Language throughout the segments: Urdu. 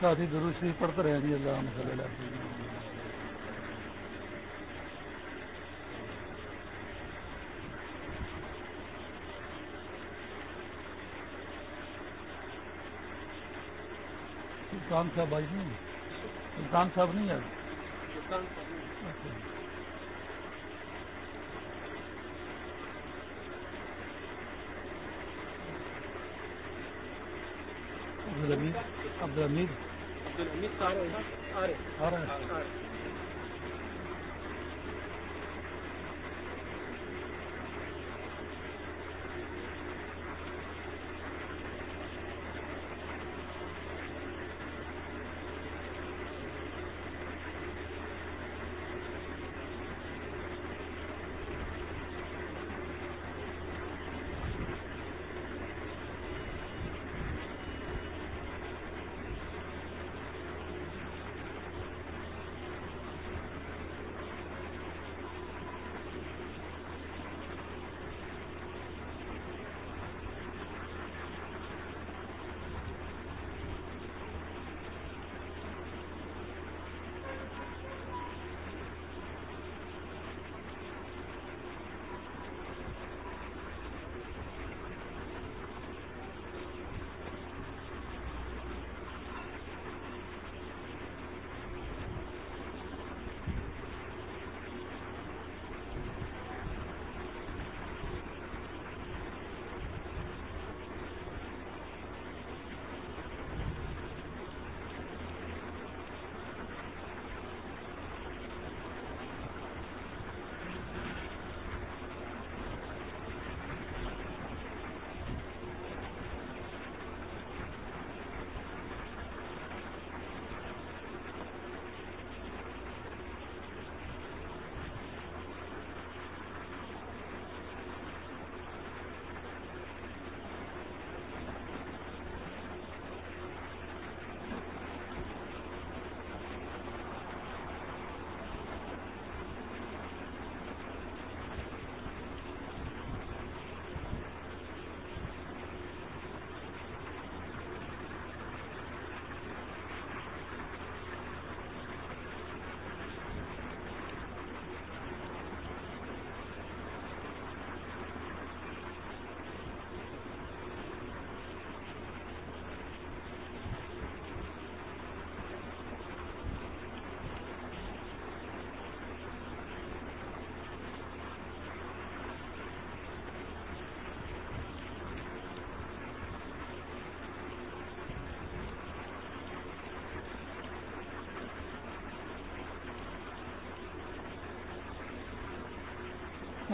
ساتھ ہی ضرور شریف پڑھتے رہے جی اللہ صلی اللہ علیہ۔ سلطان صاحب آئی نہیں سلطان صاحب نہیں آئے؟ عبد الحمید عبد الحمید آ رہے ہیں.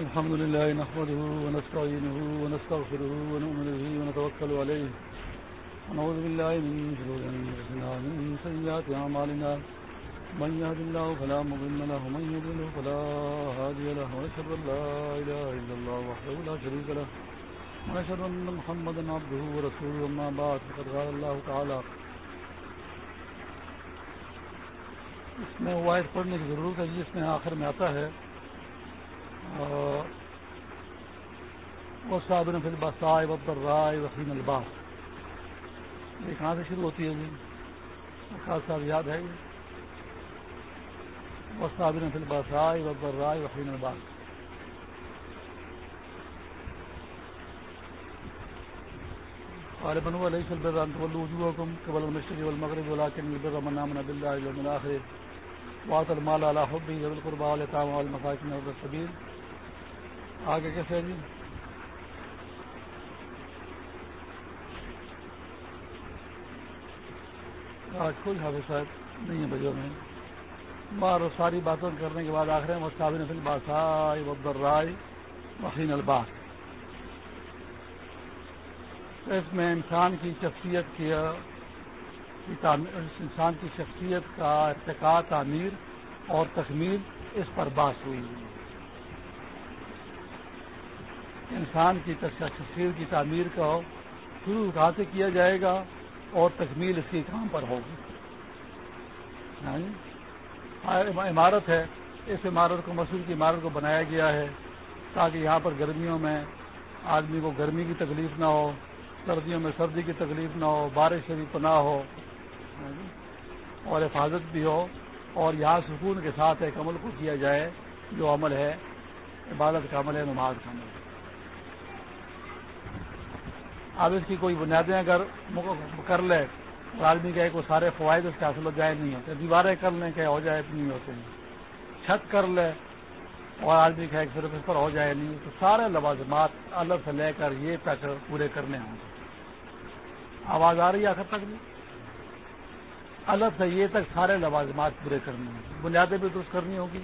الحمد لله نحمده ونستعينه ونستغفره ونؤمن به ونتوكل عليه ونعوذ بالله من شرور أنفسنا ومن سيئات أعمالنا من يهد الله فلا مضل له ومن يضلل فلا هادي له ونشهد أن لا إله إلا الله وحده لا شريك له ونشهد أن محمدا عبده ورسوله أما بعد، فقد قال الله تعالى اس میں واحد پڑھنے کی ضرورت ہے جس میں آخر میں آتا ہے وہ صابن فل بسائے وبر رائے وسیم الباس۔ یہ کہاں سے شروع ہوتی ہے جی؟ خاص صاحب یاد ہے۔ وہ صابن فل بسائے وبر رائے وسیم الباس۔ غالباً علیہ البر وجوہکم قبل المشرق والمغرب، ولكن البر من آمن بالله واليوم الآخر وآت المال على حبه ذوي القربى واليتامى والمساكين وابن السبيل آگے کیسے جی؟ آج کوئی حافظ صاحب نہیں ہے بجوں میں۔ بار ساری باتوں کرنے کے بعد آخر مستعبین فل باسائے وبر رائے وحین الباس اس میں انسان کی شخصیت کی انسان کی شخصیت کا ارتقاء تعمیر اور تکمیل اس پر بات ہوئی۔ انسان کی تصویر کی تعمیر کا شروع کہاں سے کیا جائے گا اور تکمیل اس کی کام پر ہوگی؟ عمارت ہے، اس عمارت کو مسجد کی عمارت کو بنایا گیا ہے تاکہ یہاں پر گرمیوں میں آدمی کو گرمی کی تکلیف نہ ہو، سردیوں میں سردی کی تکلیف نہ ہو، بارش سے بھی پناہ ہو اور حفاظت بھی ہو، اور یہاں سکون کے ساتھ ایک عمل کو کیا جائے، جو عمل ہے، عبادت کا عمل ہے، نماز کا عمل ہے۔ اب اس کی کوئی بنیادیں اگر کر لے اور آدمی کہے کو سارے فوائد اس کے حاصل ہو جائے، نہیں ہوتے۔ دیواریں کر لیں کہ ہو جائے نہیں ہوتے ہیں۔ چھت کر لے اور آدمی کہے کہ صرف اس پر ہو جائے، نہیں تو سارے لوازمات الگ سے لے کر یہ تک پورے کرنے ہوں گے۔ آواز آ رہی ہے آخر تک بھی؟ الگ سے یہ تک سارے لوازمات پورے کرنے ہوں گے۔ بنیادیں بھی درست کرنی ہوگی،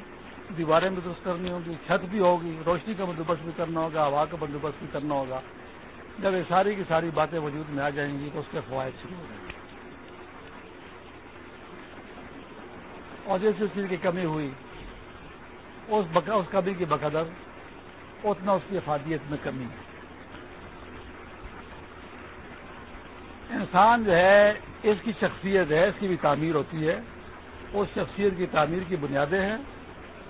دیواریں بھی درست کرنی ہوگی، چھت بھی ہوگی، روشنی کا بندوبست بھی کرنا ہوگا، ہوا کا بندوبست بھی کرنا ہوگا۔ جب یہ ساری کی ساری باتیں وجود میں آ جائیں گی تو اس کے فوائد شروع ہو جائیں گے۔ اور جس چیز کی کمی ہوئی، اس بقا اس کمی کی بقدر، اتنا اس کی افادیت میں کمی ہے۔ انسان جو ہے، اس کی شخصیت ہے، اس کی بھی تعمیر ہوتی ہے۔ اس شخصیت کی تعمیر کی بنیادیں ہیں۔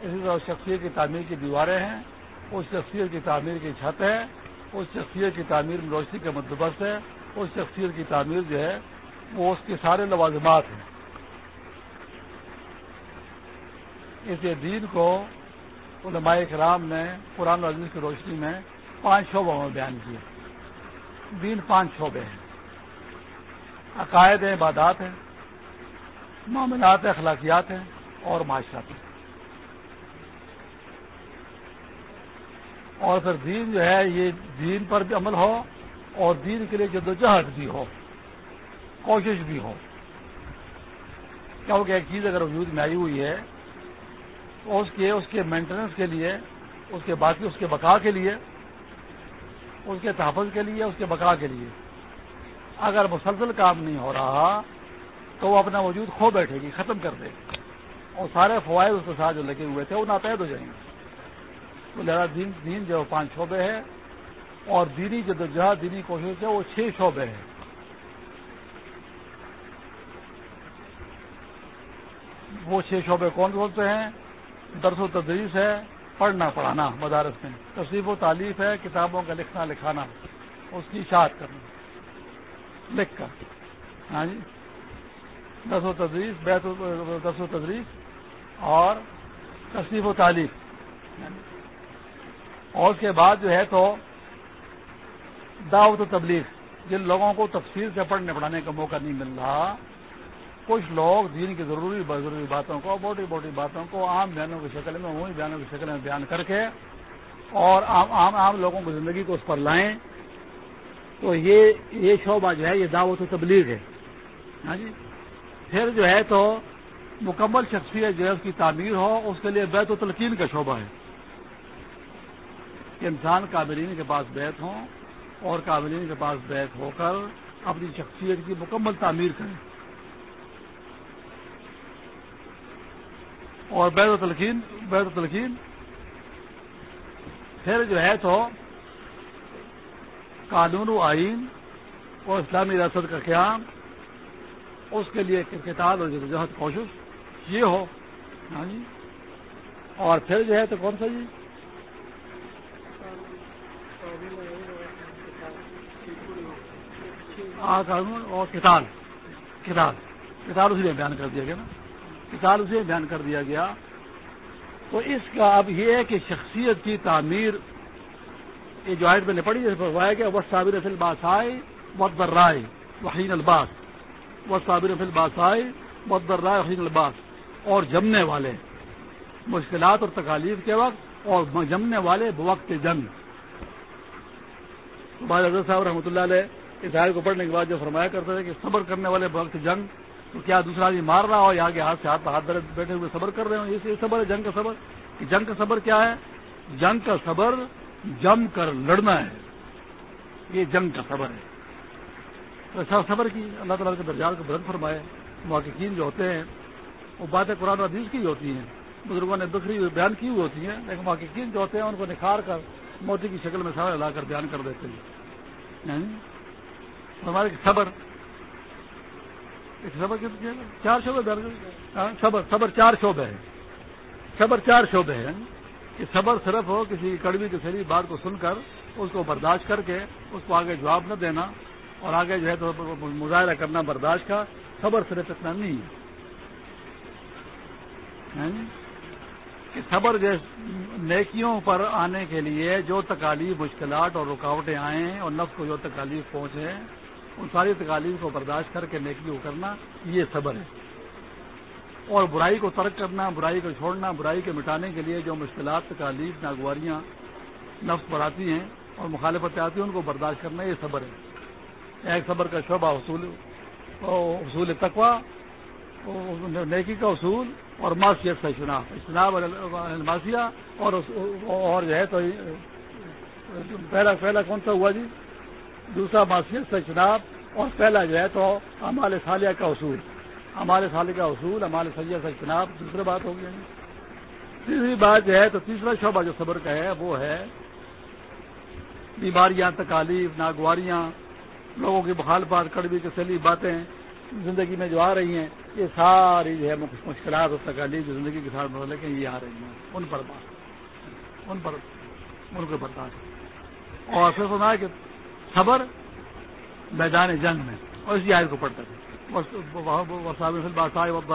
اسی طرح اس شخصیت کی تعمیر کی دیواریں ہیں۔ اس شخصیت کی تعمیر کی چھت ہے۔ اس شخصیت کی تعمیر میں روشنی کا مدبست ہے اس شخصیت کی تعمیر جو ہے، وہ اس کے سارے لوازمات ہیں۔ اس دین کو علماء کرام نے قرآن عزیز کی روشنی میں پانچ شعبوں میں بیان کیا۔ دین پانچ شعبے ہیں۔ عقائد عبادات ہیں، معاملات اخلاقیات ہیں اور معاشرات ہیں اور پھر دین جو ہے، یہ دین پر بھی عمل ہو اور دین کے لیے جدوجہد بھی ہو، کوشش بھی ہو۔ کیونکہ ایک چیز اگر وجود میں آئی ہوئی ہے تو اس کے اس کے مینٹیننس کے لیے، اس کے باقی، اس کے بقا کے لیے، اس کے تحفظ کے لیے، اس کے بقا کے لیے۔ اگر مسلسل کام نہیں ہو رہا، تو وہ اپنا وجود کھو بیٹھے گی، ختم کر دے گی۔ اور سارے فوائد اس کے ساتھ جو لگے ہوئے تھے، وہ ناپید ہو جائیں گے۔ دین دین جو پانچ شعبے ہیں، اور دینی جدوجہد دینی کوشش ہے وہ چھ شعبے ہیں۔ وہ چھ شعبے کون کون سے ہیں؟ درس و تدریس ہے، پڑھنا، پڑھانا، مدارس میں۔ تصریف و تعلیف ہے، کتابوں کا لکھنا، لکھانا۔ اس کی اشاعت کرنا۔ لکھ کر۔ ہاں جی۔ دس و تدریس، بیت دس و تدریس اور تصریف و تعلیف اور اس کے بعد جو ہے تو دعوت و تبلیغ جن لوگوں کو تفصیل سے پڑھنے پڑھانے کا موقع نہیں مل رہا، کچھ لوگ دین کی ضروری ضروری باتوں کو، موٹی موٹی باتوں کو عام بیانوں کی شکل میں وہی بیانوں کی شکل میں بیان کر کے اور عام عام عام لوگوں کی زندگی کو اس پر لائیں۔ تو یہ یہ شعبہ جو ہے، یہ دعوت و تبلیغ ہے۔ ہاں جی؟ پھر جو ہے تو مکمل شخصیت جو ہے، اس کی تعمیر ہو، اس کے لیے بیت و تلقین کا شعبہ ہے۔ کہ انسان قابلین کے پاس بیت ہوں اور قابلین کے پاس بیت ہو کر اپنی شخصیت کی مکمل تعمیر کریں۔ اور بیت و تلقین بیت و تلقین پھر جو ہے تو قانون و آئین اور اسلامی ریاست کا قیام، اس کے لیے کتاب اور جدوجہد کوشش، یہ ہو۔ ہاں جی۔ اور پھر جو ہے تو کون سا جی؟ قانون اور کتاب کتاب کتاب اسی میں بیان کر دیا گیا نا۔ کتاب اسی میں بیان کر دیا گیا۔ تو اس کا اب یہ ہے کہ شخصیت کی تعمیر یہ جو آئٹ میں نے پڑھی فرمایا گیا وہ صابر فل باسائے مدبر رائے وحین الباس وہ صابر فل باسائے مدبر رائے وحین الباس۔ اور جمنے والے مشکلات اور تکالیف کے وقت اور جمنے والے بوقت جنگ۔ حضرت صاحب رحمۃ اللہ علیہ اس آئے کو پڑھنے کے بعد جو فرمایا کرتے تھے کہ صبر کرنے والے وقت جنگ، تو کیا دوسرا آدمی مار رہا ہو یا آگے ہاتھ سے ہاتھ ہاتھ درد بیٹھے ہوئے صبر کر رہے ہوں؟ یہ صبر ہے، جنگ کا صبر۔ کہ جنگ کا صبر کیا ہے؟ جنگ کا صبر جم کر لڑنا ہے۔ یہ جنگ کا صبر ہے۔ ایسا صبر کی، اللہ تعالیٰ کے درجات کو بلند فرمائے۔ محققین جو ہوتے ہیں، وہ باتیں قرآن حدیث کی ہوتی ہیں۔ بزرگوں نے بکری بیان کی ہوئی ہوتی ہیں، لیکن محققین جو ہوتے ہیں، ان کو نکھار کر موتی کی شکل میں سارا لا کر بیان کر دیتے ہیں۔ یعنی ہمارے صبر. صبر چار شعبے ہاں، صبر صبر چار شعبے ہیں. صبر چار شعبے ہیں. کہ صبر صرف ہو کسی کڑوی کی سری بات کو سن کر، اس کو برداشت کر کے، اس کو آگے جواب نہ دینا اور آگے جو ہے تو مظاہرہ کرنا برداشت کا. صبر صرف اتنا نہیں ہے. ہاں جی؟ کہ صبر نیکیوں پر آنے کے لیے جو تکالیف، مشکلات اور رکاوٹیں آئیں، اور نفس کو جو تکالیف پہنچے ان ساری تکالیف کو برداشت کر کے نیکی کو کرنا، یہ صبر ہے۔ اور برائی کو ترک کرنا، برائی کو چھوڑنا، برائی کے مٹانے کے لیے جو مشکلات، تکالیف، ناگواریاں نفس پر آتی ہیں اور مخالفتیں آتی ہیں، ان کو برداشت کرنا، یہ صبر ہے۔ ایک صبر کا شعبہ حصول حصول تقوا نیکی کا اصول اور معاشیت سے چناؤ چناب الماسیہ اور اور جو ہے تو پہلا پہلا کون سا ہوا جی؟ دوسرا معاشیت سے چناب اور پہلا جو ہے تو ہمارے سالیہ کا اصول۔ ہمارے سالیہ کا اصول ہمارے سیاح سے چناب دوسری بات ہو گیا تیسری بات جو ہے تو تیسرا شعبہ جو صبر کا ہے، وہ ہے بیماریاں، تکالیف، ناگواریاں، لوگوں کی مخالفات کڑوی، کسلی باتیں زندگی میں جو آ رہی ہیں، یہ ساری جو ہے مشکلات اور تکالیف جو زندگی کے ساتھ لیکن یہ آ رہی ہیں۔ ان پر بات۔ ان پر ان کو برداشت اور پھر سنا کہ خبر میدان جنگ میں۔ اور اسی آئے کو پڑھتا تھا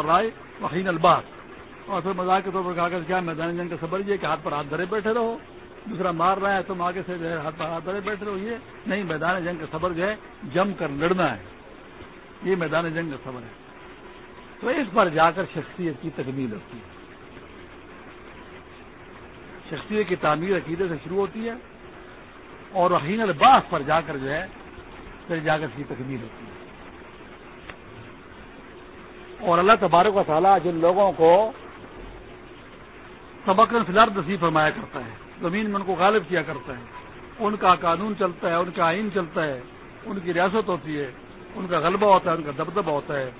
رائے وحین الباس۔ اور پھر مزاق کے طور پر کہا کر کیا میدان جنگ کا خبر یہ کہ ہاتھ پر ہاتھ دھرے بیٹھے رہو۔ دوسرا مار رہا ہے تم آگے سے جو ہے ہاتھ پر ہاتھ دھرے بیٹھے رہو۔ یہ نہیں، میدان جنگ کا خبر جو ہے، جم کر لڑنا ہے۔ یہ میدان جنگ کا خبر ہے۔ تو اس پر جا کر شخصیت کی تکمیل ہوتی ہے۔ شخصیت کی تعمیر عقیدے سے شروع ہوتی ہے۔ اور رحین الباس پر جا کر جو ہے، پھر جا کر اس کی تکمیل ہوتی ہے۔ اور اللہ تبارک و تعالیٰ جن لوگوں کو سبق فلار نصیب فرمایا کرتا ہے، زمین میں ان کو غالب کیا کرتا ہے، ان کا قانون چلتا ہے، ان کا آئین چلتا ہے، ان کی ریاست ہوتی ہے، ان کا غلبہ ہوتا ہے، ان کا دبدبہ ہوتا ہے۔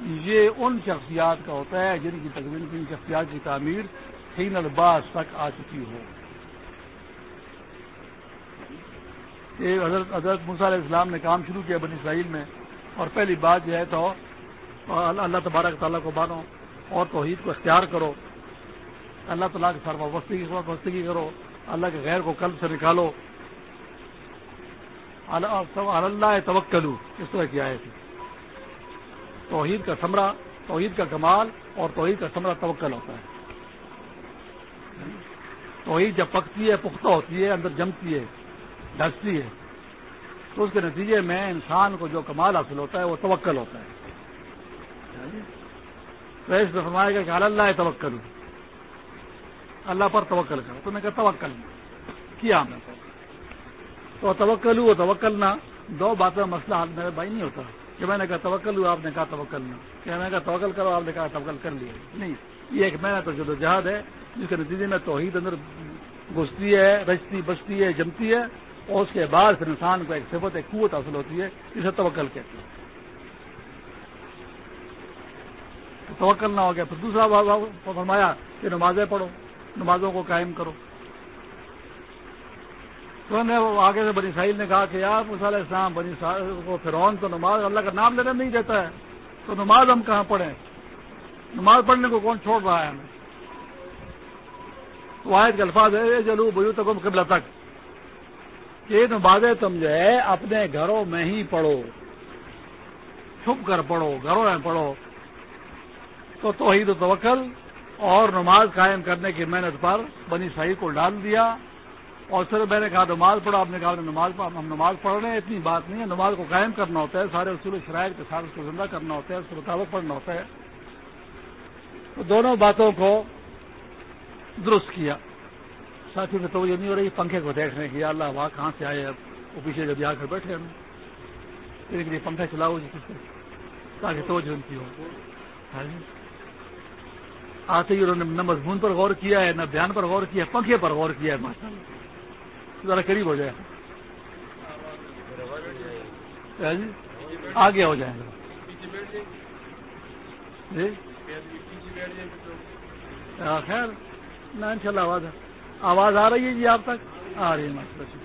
یہ ان شخصیات کا ہوتا ہے جن کی تقریب شخصیات کی تعمیر تین الباس تک آ چکی ہو۔ حضرت حضرت علیہ السلام نے کام شروع کیا بنی اسرائیل میں اور پہلی بات یہ ہے تو اللہ تبارک تعالیٰ کو مانو اور توحید کو اختیار کرو۔ اللہ تعالیٰ کے سر وابستگی کرو۔ اللہ کے غیر کو قلب سے نکالو۔ اللہ توکلو۔ اس طرح کی آئے تھے توحید کا سمرہ توحید کا کمال اور توحید کا سمرہ توکل ہوتا ہے۔ توحید جب پکتی ہے، پختہ ہوتی ہے، اندر جمتی ہے۔ ڈھستی ہے۔ تو اس کے نتیجے میں انسان کو جو کمال حاصل ہوتا ہے وہ توکل ہوتا ہے۔ تو اس میں فرمائے گا کہ اللہ توکل۔ اللہ پر توکل کرو۔ تو نے کہا توکل۔ کیا ہم نے تو توکل ہوں توکل نہ۔ دو باتوں میں مسئلہ میرے بھائی نہیں ہوتا۔ کہ میں نے کہا توکل ہوں آپ نے کہا توکل نہ۔ کہ میں نے کہا توکل کرو، آپ نے کہا توکل کر لیا۔ نہیں، یہ ایک محنت جد و جہاد ہے۔ جس کے نتیجے میں توحید اندر گھستی ہے، رچتی بچتی ہے، جمتی ہے۔ اور اس کے بعد پھر انسان کو ایک صفت، ایک قوت حاصل ہوتی ہے، جسے توکل کہتے ہیں۔ توکل نہ ہو گیا، پھر دوسرا فرمایا کہ نمازیں پڑھو، نمازوں کو قائم کرو۔ تو نے آگے سے بنی ساحل نے کہا کہ آپ علیہ السلام، بنی کو فرعون تو نماز اللہ کا نام لینا نہیں دیتا ہے، تو نماز ہم کہاں پڑھیں؟ نماز پڑھنے کو کون چھوڑ رہا ہے ہمیں؟ واحد کے الفاظ ہے جلو بجو تک قبل تک یہ نمازیں تم جو ہے اپنے گھروں میں ہی پڑھو۔ چھپ کر پڑھو، گھروں میں پڑھو۔ تو توحید و توکل اور نماز قائم کرنے کی محنت پر بنی صحیح کو ڈال دیا۔ اور سر میں نے کہا نماز پڑھا آپ نے کہا نماز ہم نماز پڑھ رہے ہیں، اتنی بات نہیں ہے۔ نماز کو قائم کرنا ہوتا ہے، سارے اصول شرائط کے ساتھ اس کو زندہ کرنا ہوتا ہے، اس کے مطابق پڑھنا ہوتا ہے۔ تو دونوں باتوں کو درست کیا۔ ساتھی میں توجہ نہیں ہو رہی پنکھے کو دیکھنے کی اللہ وہاں کہاں سے آئے؟ اب وہ پیچھے جب آ کر بیٹھے ہم۔ پھر لیے پنکھا چلاؤ جی تاکہ توجہ ان کی ہو۔ ہاں جی۔ آتے ہی انہوں نے نہ مضمون پر غور کیا ہے نہ بیان پر غور کیا ہے پنکھے پر غور کیا ہے ماشاء اللہ۔ ذرا قریب ہو جائے۔ جی۔ آگے ہو جائیں۔ جی۔ خیر۔ نہ ان شاء اللہ آواز آواز آ رہی ہے جی آپ تک؟ آ رہی ہے ماشاء اللہ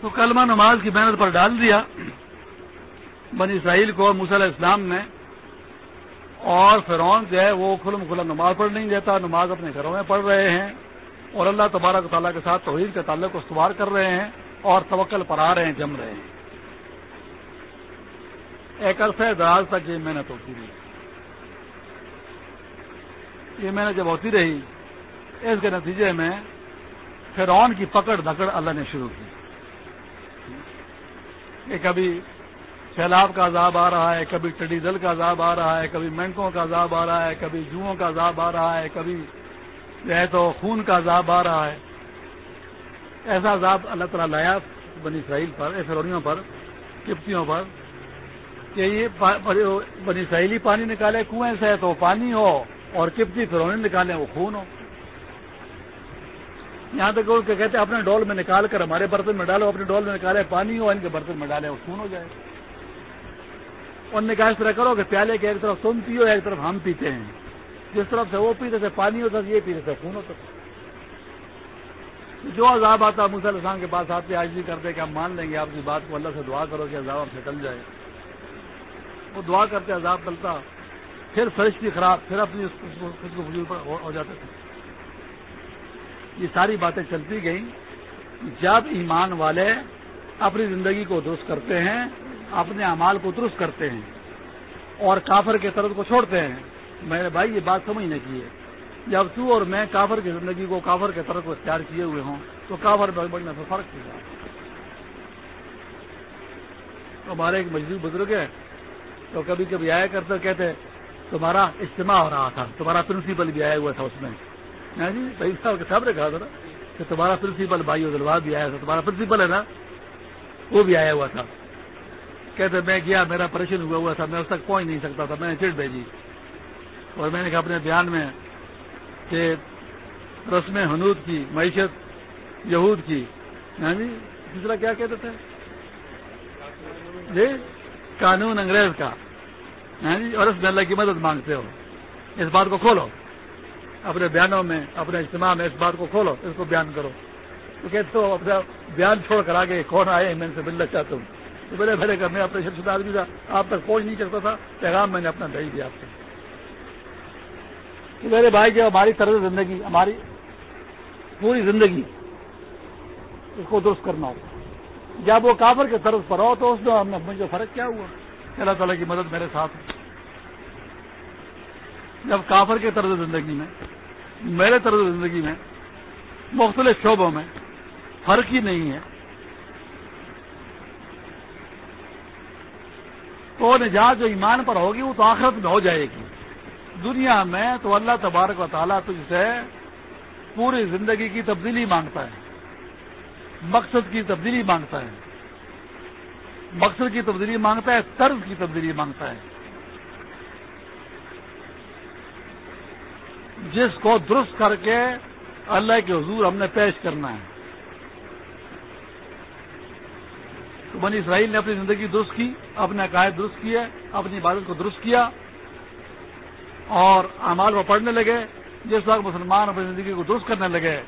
تو کلمہ نماز کی محنت پر ڈال دیا۔ بنی اسرائیل کو علیہ اسلام نے۔ اور فرعون جو ہے وہ کھلم کھلم نماز پڑھ نہیں دیتا، نماز اپنے گھروں میں پڑھ رہے ہیں۔ اور اللہ تبارک تعالیٰ کے ساتھ توحید کے تعلق کو استوار کر رہے ہیں اور توکل پر آ رہے ہیں، جم رہے ہیں۔ ایک عرصہ دراز تک یہ محنت ہوتی رہی۔ یہ محنت جب ہوتی رہی اس کے نتیجے میں فرعون کی پکڑ دھکڑ اللہ نے شروع کی۔ کہ کبھی سیلاب کا عذاب آ رہا ہے، کبھی ٹڈی دل کا عذاب آ رہا ہے، کبھی مینکوں کا عذاب آ رہا ہے، کبھی جوؤں کا عذاب آ رہا ہے، کبھی جو ہے تو خون کا عذاب آ رہا ہے۔ ایسا عذاب اللہ تعالیٰ لایا بنی اسرائیل پر فرونیوں پر، کپتیوں پر، کہ یہ بنی اسرائیلی پانی نکالے، کنویں سے تو پانی ہو اور کپتی فرونی نکالے، وہ خون ہو۔ یہاں تک کہ کہتے ہیں اپنے ڈول میں نکال کر ہمارے برتن میں ڈالو، اپنے ڈول میں نکالے پانی ہو ان کے برتن میں ڈالے، وہ خون ہو جائے۔ اور نے کہا اس طرح کرو کہ پیالے کے ایک طرف تم پیو، ایک طرف ہم پیتے ہیں۔ جس طرف سے وہ پیتے تھے، پانی ہوتا یہ پیتے تھے، خون ہوتا تھا۔ جو عذاب آتا السلام کے پاس آپ آج بھی کرتے کہ ہم مان لیں گے، آپ کی بات کو اللہ سے دعا کرو کہ عذاب ہم سے ٹل جائے۔ وہ دعا کرتے، عذاب ٹلتا، پھر فرشتی خراب، پھر اپنی فضول پر ہو جاتے تھے۔ یہ ساری باتیں چلتی گئیں جب ایمان والے اپنی زندگی کو درست کرتے ہیں، اپنے امال کو درست کرتے ہیں اور کافر کے طرف کو چھوڑتے ہیں۔ میرے بھائی یہ بات سمجھنے کی ہے۔ جب تو اور میں کافر کی زندگی کو کافر کے طرف کو اختیار کیے ہوئے ہوں، تو کافر بڑھنے سے فرق کیا؟ ہمارے ایک مزدور بزرگ ہے، تو کبھی کبھی آیا کرتے، کہتے، تمہارا اجتماع ہو رہا تھا، تمہارا پرنسپل بھی آیا ہوا تھا اس میں۔ جی؟ بھائی صاحب کے صاحب نے کہا تھا نا کہ تمہارا پرنسپل بھائی دلواد بھی آیا تھا، تمہارا پرنسپل ہے نا، وہ بھی آیا ہوا تھا۔ کہتے میں گیا، میرا پریشن ہوا ہوا تھا، میں اس تک پہنچ نہیں سکتا تھا، میں نے چٹ بھیجی۔ اور میں نے کہا اپنے بیان میں کہ رسم حنود کی، معیشت یہود کی۔ ہاں جی؟ دوسرا کیا کہتے تھے؟ جی؟ قانون انگریز کا۔ ہاں جی؟ اور اس میں اللہ کی مدد مانگتے ہو۔ اس بات کو کھولو۔ اپنے بیانوں میں، اپنے اجتماع میں اس بات کو کھولو، اس کو بیان کرو۔ کیونکہ تو اپنا بیان چھوڑ کر آگے کون آئے، میں ان سے ملنا چاہتا ہوں۔ تو بڑے بھلے کا میں اپنے شخص آدمی تھا آپ تک پہنچ نہیں سکتا تھا، پیغام میں نے اپنا بھیج دیا آپ کو۔ میرے بھائی جو ہماری طرز زندگی، ہماری پوری زندگی اس کو درست کرنا ہو جب وہ کافر کے طرز پر ہو تو اس میں ہم نے مجھے فرق کیا ہوا؟ اللہ تعالیٰ کی مدد میرے ساتھ ہے۔ جب کافر کے طرز زندگی میں، میرے طرز زندگی میں، مختلف شعبوں میں فرق ہی نہیں ہے۔ تو نجات جو ایمان پر ہوگی، وہ تو آخرت میں ہو جائے گی۔ دنیا میں تو اللہ تبارک و تعالیٰ تجھ سے پوری زندگی کی تبدیلی مانگتا ہے۔ مقصد کی تبدیلی مانگتا ہے۔ مقصد کی تبدیلی مانگتا ہے، طرز کی تبدیلی مانگتا ہے۔ جس کو درست کر کے اللہ کے حضور ہم نے پیش کرنا ہے۔ تو بنی اسرائیل نے اپنی زندگی درست کی، اپنے عقائد درست کیے، اپنی عبادت کو درست کیا اور اعمال کو پڑھنے لگے۔ جس وقت مسلمان اپنی زندگی کو درست کرنے لگے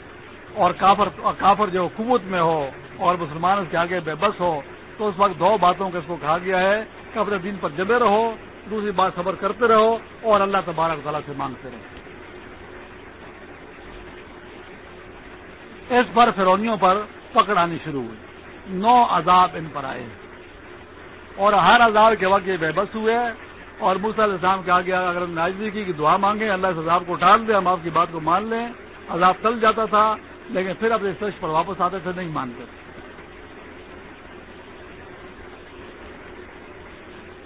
اور کافر کافر جو حکومت میں ہو اور مسلمان اس کے آگے بے بس ہو، تو اس وقت دو باتوں کا اس کو کہا گیا ہے کہ اپنے دین پر جمے رہو، دوسری بات صبر کرتے رہو اور اللہ تبارک تعالیٰ سے مانگتے رہو۔ اس پر فرونیوں پر پکڑ آنی شروع ہوئی۔ نو عذاب ان پر آئے۔ اور ہر عذاب کے وقت یہ بے بس ہوئے اور علیہ السلام کے آگے اگر ہم ناجدی کی دعا مانگیں، اللہ اس عذاب کو ٹال دیں ہم آپ کی بات کو مان لیں۔ عذاب ٹل جاتا تھا، لیکن پھر اپنے سچ پر واپس آتے تھے، نہیں مانتے۔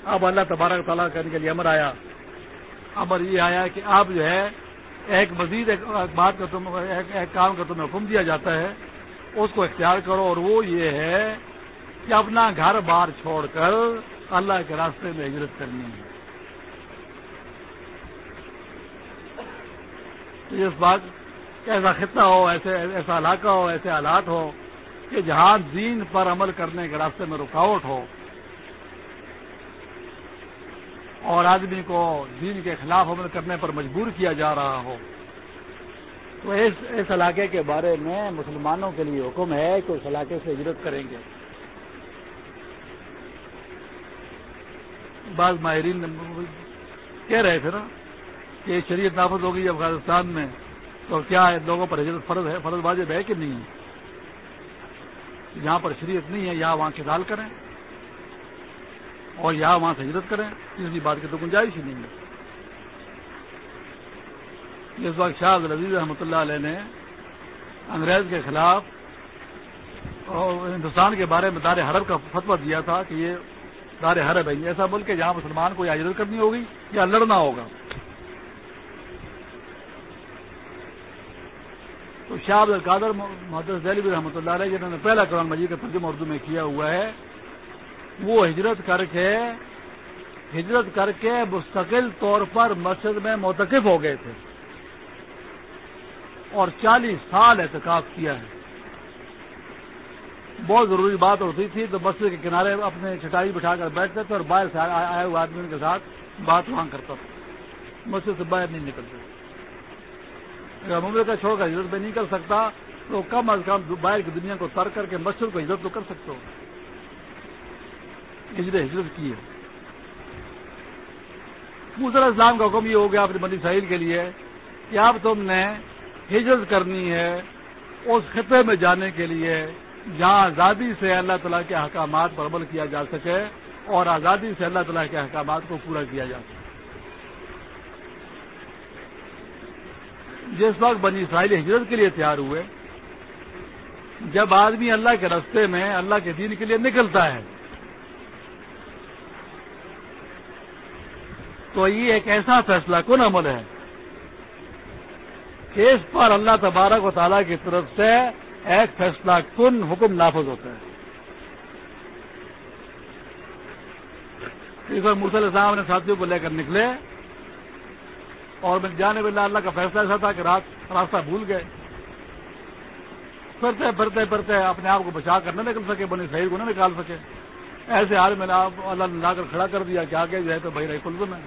اب اللہ تبارک تعالیٰ کرنے کے لیے امر آیا۔ امر یہ آیا کہ اب جو ہے ایک مزید ایک بات کا تم ایک کام کا تمہیں حکم دیا جاتا ہے، اس کو اختیار کرو اور وہ یہ ہے کہ اپنا گھر بار چھوڑ کر اللہ کے راستے میں ہجرت کرنی ہے۔ اس بات ایسا خطہ ہو، ایسے ایسا علاقہ ہو، ایسے حالات ہو کہ جہاں دین پر عمل کرنے کے راستے میں رکاوٹ ہو اور آدمی کو دین کے خلاف عمل کرنے پر مجبور کیا جا رہا ہو۔ تو اس اس علاقے کے بارے میں مسلمانوں کے لیے حکم ہے کہ اس علاقے سے ہجرت کریں گے۔ بعض ماہرین کہہ رہے تھے نا کہ شریعت نافذ ہوگی افغانستان میں، تو کیا لوگوں پر ہجرت فرض ہے، فرض واجب ہے کہ نہیں؟ جہاں پر شریعت نہیں ہے، یہاں وہاں کتال کریں۔ اور یہاں وہاں سے ہجرت کریں، کسی بات کی تو گنجائش ہی نہیں ہے۔ اس وقت شاہ عزیز رحمۃ اللہ علیہ نے انگریز کے خلاف اور ہندوستان کے بارے میں دار حرب کا فتویٰ دیا تھا کہ یہ دار حرب ہے۔ ایسا ملک ہے جہاں مسلمان کو یا ہجرت کرنی ہوگی یا لڑنا ہوگا۔ تو شاہ عبد القادر محدود دہلی رحمۃ اللہ علیہ، جنہوں نے پہلا قرآن مجید کا ترجمہ اردو میں کیا ہوا ہے وہ ہجرت کر کے ہجرت کر کے مستقل طور پر مسجد میں متقف ہو گئے تھے اور چالیس سال احتکاب کیا ہے۔ بہت ضروری بات ہوتی تھی تو مسجد کے کنارے اپنے چٹائی بٹھا کر بیٹھتے تھے اور باہر سے آئے ہوئے آدمی کے ساتھ بات وہاں کرتا تھا۔ مسجد سے باہر نہیں نکلتے۔ اگر ممبئی کا چھوڑ کر ہجرت میں نہیں کر سکتا تو کم از کم باہر کی دنیا کو تر کر کے مسجد کو ہجرت تو کر سکتے ہو۔ ہجرت ہجرت کی ہے۔ دوسرا اسلام کا حکم یہ ہو گیا اپنی بندی ساحل کے لیے کہ اب تم نے ہجرت کرنی ہے اس خطے میں جانے کے لیے جہاں آزادی سے اللہ تعالیٰ کے احکامات پر عمل کیا جا سکے اور آزادی سے اللہ تعالیٰ کے احکامات کو پورا کیا جا سکے۔ جس وقت بنی اسرائیل ہجرت کے لیے تیار ہوئے، جب آدمی اللہ کے رستے میں اللہ کے دین کے لیے نکلتا ہے تو یہ ایک ایسا فیصلہ کن عمل ہے کہ اس پر اللہ تبارک و تعالیٰ کی طرف سے ایک فیصلہ کن حکم نافذ ہوتا ہے۔ اس وقت مرسل صاحب اپنے ساتھیوں کو لے کر نکلے اور میں جانے والے اللہ کا فیصلہ ایسا تھا کہ رات راستہ بھول گئے۔ پھرتے پھرتے پھرتے اپنے آپ کو بچا کر نہ نکل سکے، بنی صحیح کو نہ نکال سکے۔ ایسے حال میں نے آپ اللہ نے لا کر کھڑا کر دیا کہ آگے جائے تو بھائی رہی کلزم ہے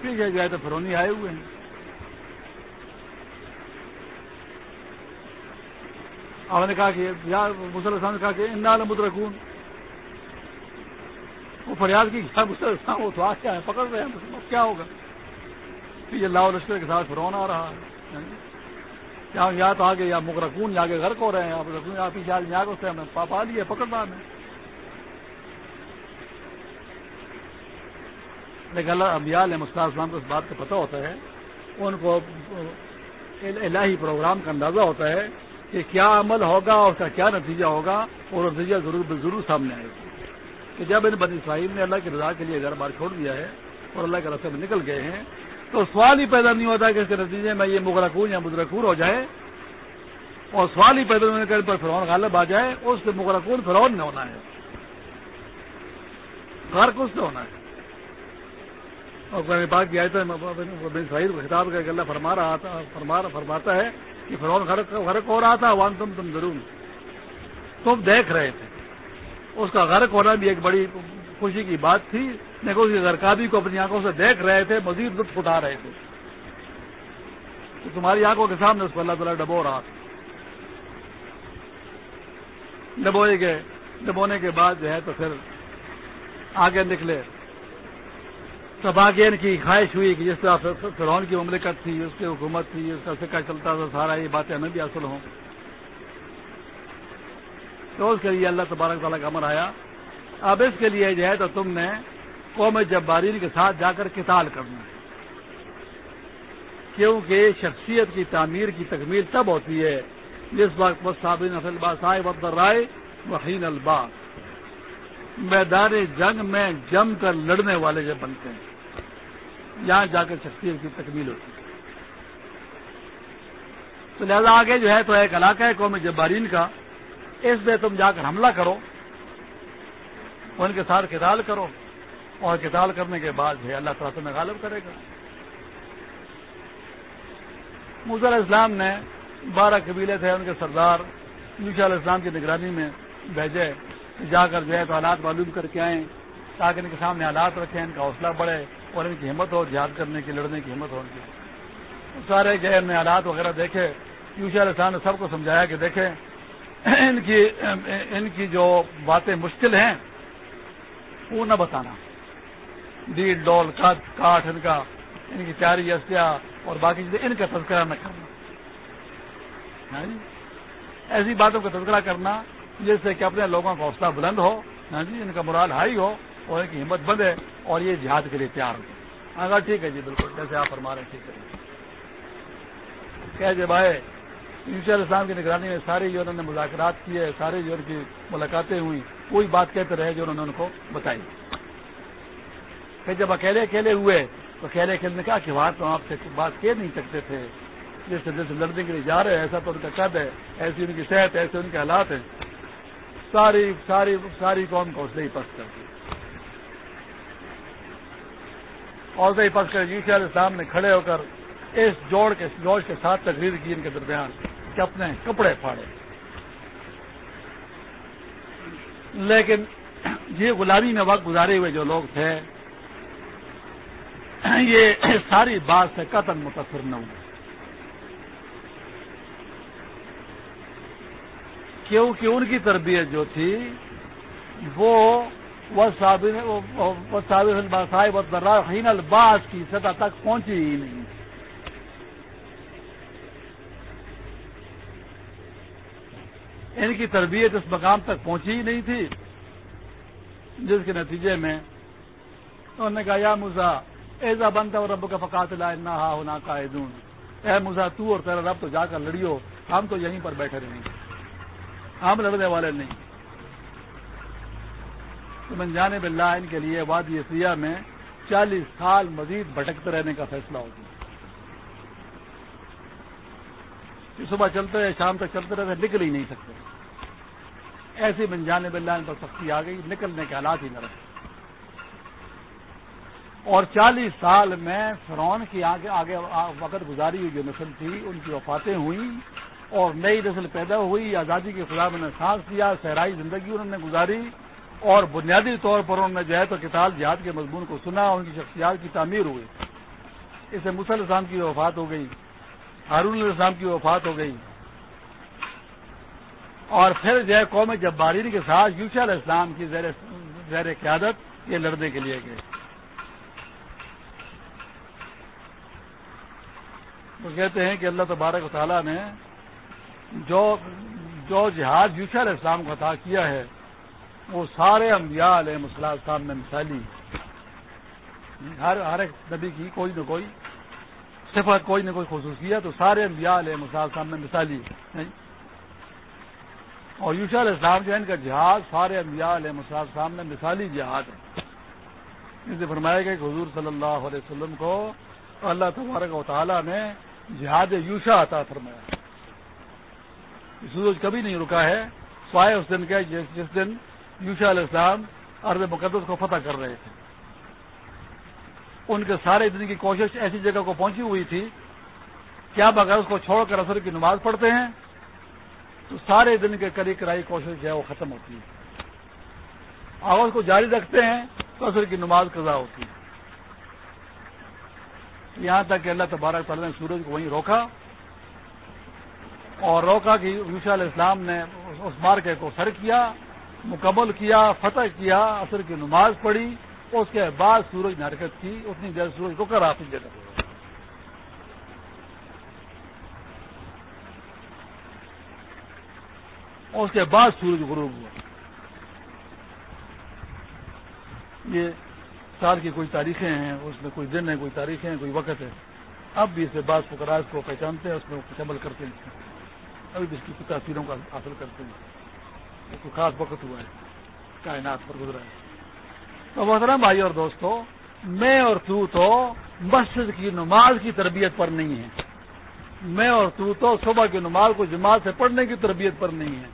ٹھیک ہے جائے تو فرونی آئے ہوئے ہیں۔ اور نے کہا کہ یا مسلسان نے کہا کہ ان مدرکون وہ فریاد کی کیا مسلسان وہ تو آ کیا ہے پکڑ رہے ہیں۔ کیا ہوگا؟ یہ اللہ لشکر کے ساتھ فرون آ رہا ہے۔ یا تو آگے یا مغرکون یا آگے غرق ہو رہے ہیں۔ یا پیچھے یہاں کو ہمیں پا لیے، پکڑ رہا ہے۔ لیکن اللہ ابیال علیہ مسلح اسلام کو اس بات کا پتہ ہوتا ہے، ان کو الہی پروگرام کا اندازہ ہوتا ہے کہ کیا عمل ہوگا اور اس کا کیا نتیجہ ہوگا، اور نتیجہ ضرور ضرور سامنے آئے گا۔ کہ جب ان بنی اسرائیل نے اللہ کی رضا کے لیے گھر بار چھوڑ دیا ہے اور اللہ کے رستے میں نکل گئے ہیں، تو سوال ہی پیدا نہیں ہوتا کہ اس کے نتیجے میں یہ مغرقون یا مدرکور ہو جائے۔ اور سوال ہی پیدا ہونے پر فرعون غالب آ جائے، اس سے مغرقون فرعون نے ہونا ہے۔ غرق اس نے ہونا ہے۔ اور قرآن پاک کی آیت بن سعید کو خطاب کر کے اللہ فرما رہا تھا فرماتا ہے کہ فرون غرق ہو رہا تھا وان تم تم ضرور تم دیکھ رہے تھے۔ اس کا غرق ہونا بھی ایک بڑی خوشی کی بات تھی۔ لیکن اس کی غرقابی کو اپنی آنکھوں سے دیکھ رہے تھے، مزید لطف اٹھا رہے تھے۔ تو تمہاری آنکھوں کے سامنے اس کو اللہ تعالیٰ ڈبو رہا تھا۔ ڈبوئے گئے۔ ڈبونے کے بعد جو ہے تو پھر آگے نکلے۔ تب آگے ان کی خواہش ہوئی کہ جس طرح فرعون کی مملکت تھی، اس کی حکومت تھی، اس کا سکہ چلتا تھا، سارا یہ باتیں ہمیں بھی حاصل ہوں۔ تو اس کے لیے اللہ تبارک تعالیٰ کا امر آیا۔ اب اس کے لیے جو ہے تو تم نے قوم جبارین کے ساتھ جا کر کتال کرنا ہے۔ کیونکہ شخصیت کی تعمیر کی تکمیل تب ہوتی ہے جس وقت صابن اصل باسائے وقت رائے وحین الباس۔ میدان جنگ میں جم کر لڑنے والے جب بنتے ہیں۔ یہاں جا کر شخصیت کی تکمیل ہوتی ہے۔ تو لہذا آگے جو ہے تو ایک علاقہ ہے قوم جبارین کا۔ اس میں تم جا کر حملہ کرو۔ ان کے ساتھ کتال کرو۔ اور کتال کرنے کے بعد جو ہے اللہ تعالیٰ تمہیں غالب کرے گا۔ مزر اسلام نے بارہ قبیلے تھے، ان کے سردار علیہ السلام کی نگرانی میں بھیجے۔ جا کر جو ہے تو حالات معلوم کر کے آئیں تاکہ ان کے سامنے حالات رکھیں، ان کا حوصلہ بڑھے۔ اور ان کی ہمت ہو، جہاد کرنے کی، لڑنے کی ہمت ہو ان کی۔ سارے گئے نے حالات وغیرہ دیکھے۔ علیہ السلام نے سب کو سمجھایا کہ دیکھیں، ان کی ان کی جو باتیں مشکل ہیں، وہ نہ بتانا۔ ڈیل ڈول کاٹ ان کا، ان کی تیاری اشیا اور باقی چیزیں، ان کا تذکرہ نہ کرنا۔ ہاں جی؟ ایسی باتوں کا تذکرہ کرنا جس سے کہ اپنے لوگوں کا حوصلہ بلند ہو۔ ہاں جی؟ ان کا مرال ہائی ہو۔ اور ان کی ہمت بند ہے اور یہ جہاد کے لیے تیار ہو اگر ہاں جی، ٹھیک ہے جی بالکل، جیسے آپ فرما رہے ہیں، ٹھیک ہے کہ جب آئے علیہ السلام کی نگرانی میں سارے جو انہوں نے مذاکرات کیے، سارے جو ان کی ملاقاتیں ہوئی کوئی بات کہتے رہے جو انہوں نے ان کو بتائی۔ کہ جب اکیلے اکیلے ہوئے، تو اکیلے اکیلے نے کہا کہ وہاں تو آپ سے بات کہہ نہیں سکتے تھے۔ جس جیسے لڑنے کے لیے جا رہے ہیں، ایسا تو ان کا قد ہے، ایسی ان کی صحت ہے، ایسے ان کے حالات ہیں۔ ساری ساری ساری قوم کو اسے ہی پس کر دی۔ اور ہی پس کر علیہ جی السلام نے کھڑے ہو کر اس جوڑ کے جوش کے ساتھ تقریر کی ان کے درمیان کہ اپنے کپڑے پھاڑے۔ لیکن یہ غلامی میں وقت گزارے ہوئے جو لوگ تھے، یہ ساری بات سے قتل متاثر نہ ہوئے۔ کیونکہ ان کی تربیت جو تھی، وہ الباس کی سطح تک پہنچی ہی نہیں۔ ان کی تربیت اس مقام تک پہنچی ہی نہیں تھی، جس کے نتیجے میں انہوں نے کہا، یا مزا ایزا بنتا اور رب کا فقات نہ ہونا کا اے مزا تو اور تیرا رب تو جا کر لڑیو، ہم تو یہیں پر بیٹھے رہیں گے۔ ہم لڑنے والے نہیں۔ تو من جانے بلّہ ان کے لیے وادی سیاح میں چالیس سال مزید بھٹکتے رہنے کا فیصلہ ہوگا صبح چلتے رہے شام تک چلتے رہتے نکل ہی نہیں سکتے۔ ایسی من جانے بلّہ ان پر سختی آ گئی، نکلنے کے حالات ہی نہ رکھتے اور چالیس سال میں فرون کی آگے آگے وقت گزاری ہوئی جو نسل تھی، ان کی وفاتیں ہوئیں اور نئی نسل پیدا ہوئی، آزادی کے خدا میں نے سانس لیا، صحرائی زندگی انہوں نے گزاری۔ اور بنیادی طور پر انہوں نے جو ہے تو کتاب جہاد کے مضمون کو سنا ان کی شخصیات کی تعمیر ہوئی۔ اسے مسل اسلام کی وفات ہو گئی، ہارون الاسلام کی وفات ہو گئی۔ اور پھر جو ہے قوم جب بارین کے ساتھ یوشا علیہ السلام کی زیر زیر قیادت یہ لڑنے کے لیے گئے۔ وہ کہتے ہیں کہ اللہ تبارک و تعالیٰ نے جو جو جہاد یوسف علیہ السلام کو عطا کیا ہے وہ سارے انبیاء علیہ مسلح صاحب میں مثالی ہر ہر ایک نبی کی کوئی نہ کوئی صفت، کوئی نہ کوئی خصوصیت، تو سارے انبیاء علیہ مسلح صاحب میں مثالی اور یوسف علیہ السلام جو ہے ان کا جہاد سارے انبیاء علیہ مسلح صاحب میں مثالی جہاد ہے۔ ان سے فرمایا گیا کہ حضور صلی اللہ علیہ وسلم کو اللہ تبارک و تعالیٰ نے جہاد یوشا عطا فرمایا۔ سورج کبھی نہیں رکا ہے، سوائے اس دن کے جس دن یوشا علیہ السلام ارض مقدس کو فتح کر رہے تھے۔ ان کے سارے دن کی کوشش ایسی جگہ کو پہنچی ہوئی تھی کیا اگر اس کو چھوڑ کر اثر کی نماز پڑھتے ہیں، تو سارے دن کے کری کرائی کوشش جو ہے وہ ختم ہوتی ہے۔ اگر اس کو جاری رکھتے ہیں تو اثر کی نماز قضا ہوتی ہے۔ یہاں تک کہ اللہ تبارک تعالیٰ نے سورج کو وہیں روکا۔ اور روکا کہ یوشا علیہ السلام نے اس مارکے کو سر کیا۔ مکمل کیا، فتح کیا اثر کی نماز پڑھی، اس کے بعد سورج نے حرکت کی، اتنی دیر سورج کو کر اپنی جگہ اس کے بعد سورج غروب ہوا۔ یہ سال کی کوئی تاریخیں ہیں، اس میں کوئی دن ہے کوئی تاریخیں ہیں، کوئی وقت ہے۔ اب بھی اسے بعض فکراج کو پہچانتے ہیں، اس میں کچھ عمل کرتے ہیں۔ ابھی بھی اس کی تاثیروں کا حاصل کرتے ہیں۔ کوئی خاص وقت ہوا ہے، کائنات پر گزرا ہے۔ تو محترم بھائی اور دوستو، میں اور تو تو مسجد کی نماز کی تربیت پر نہیں ہے میں اور تو تو صبح کی نماز کو جماعت سے پڑھنے کی تربیت پر نہیں ہے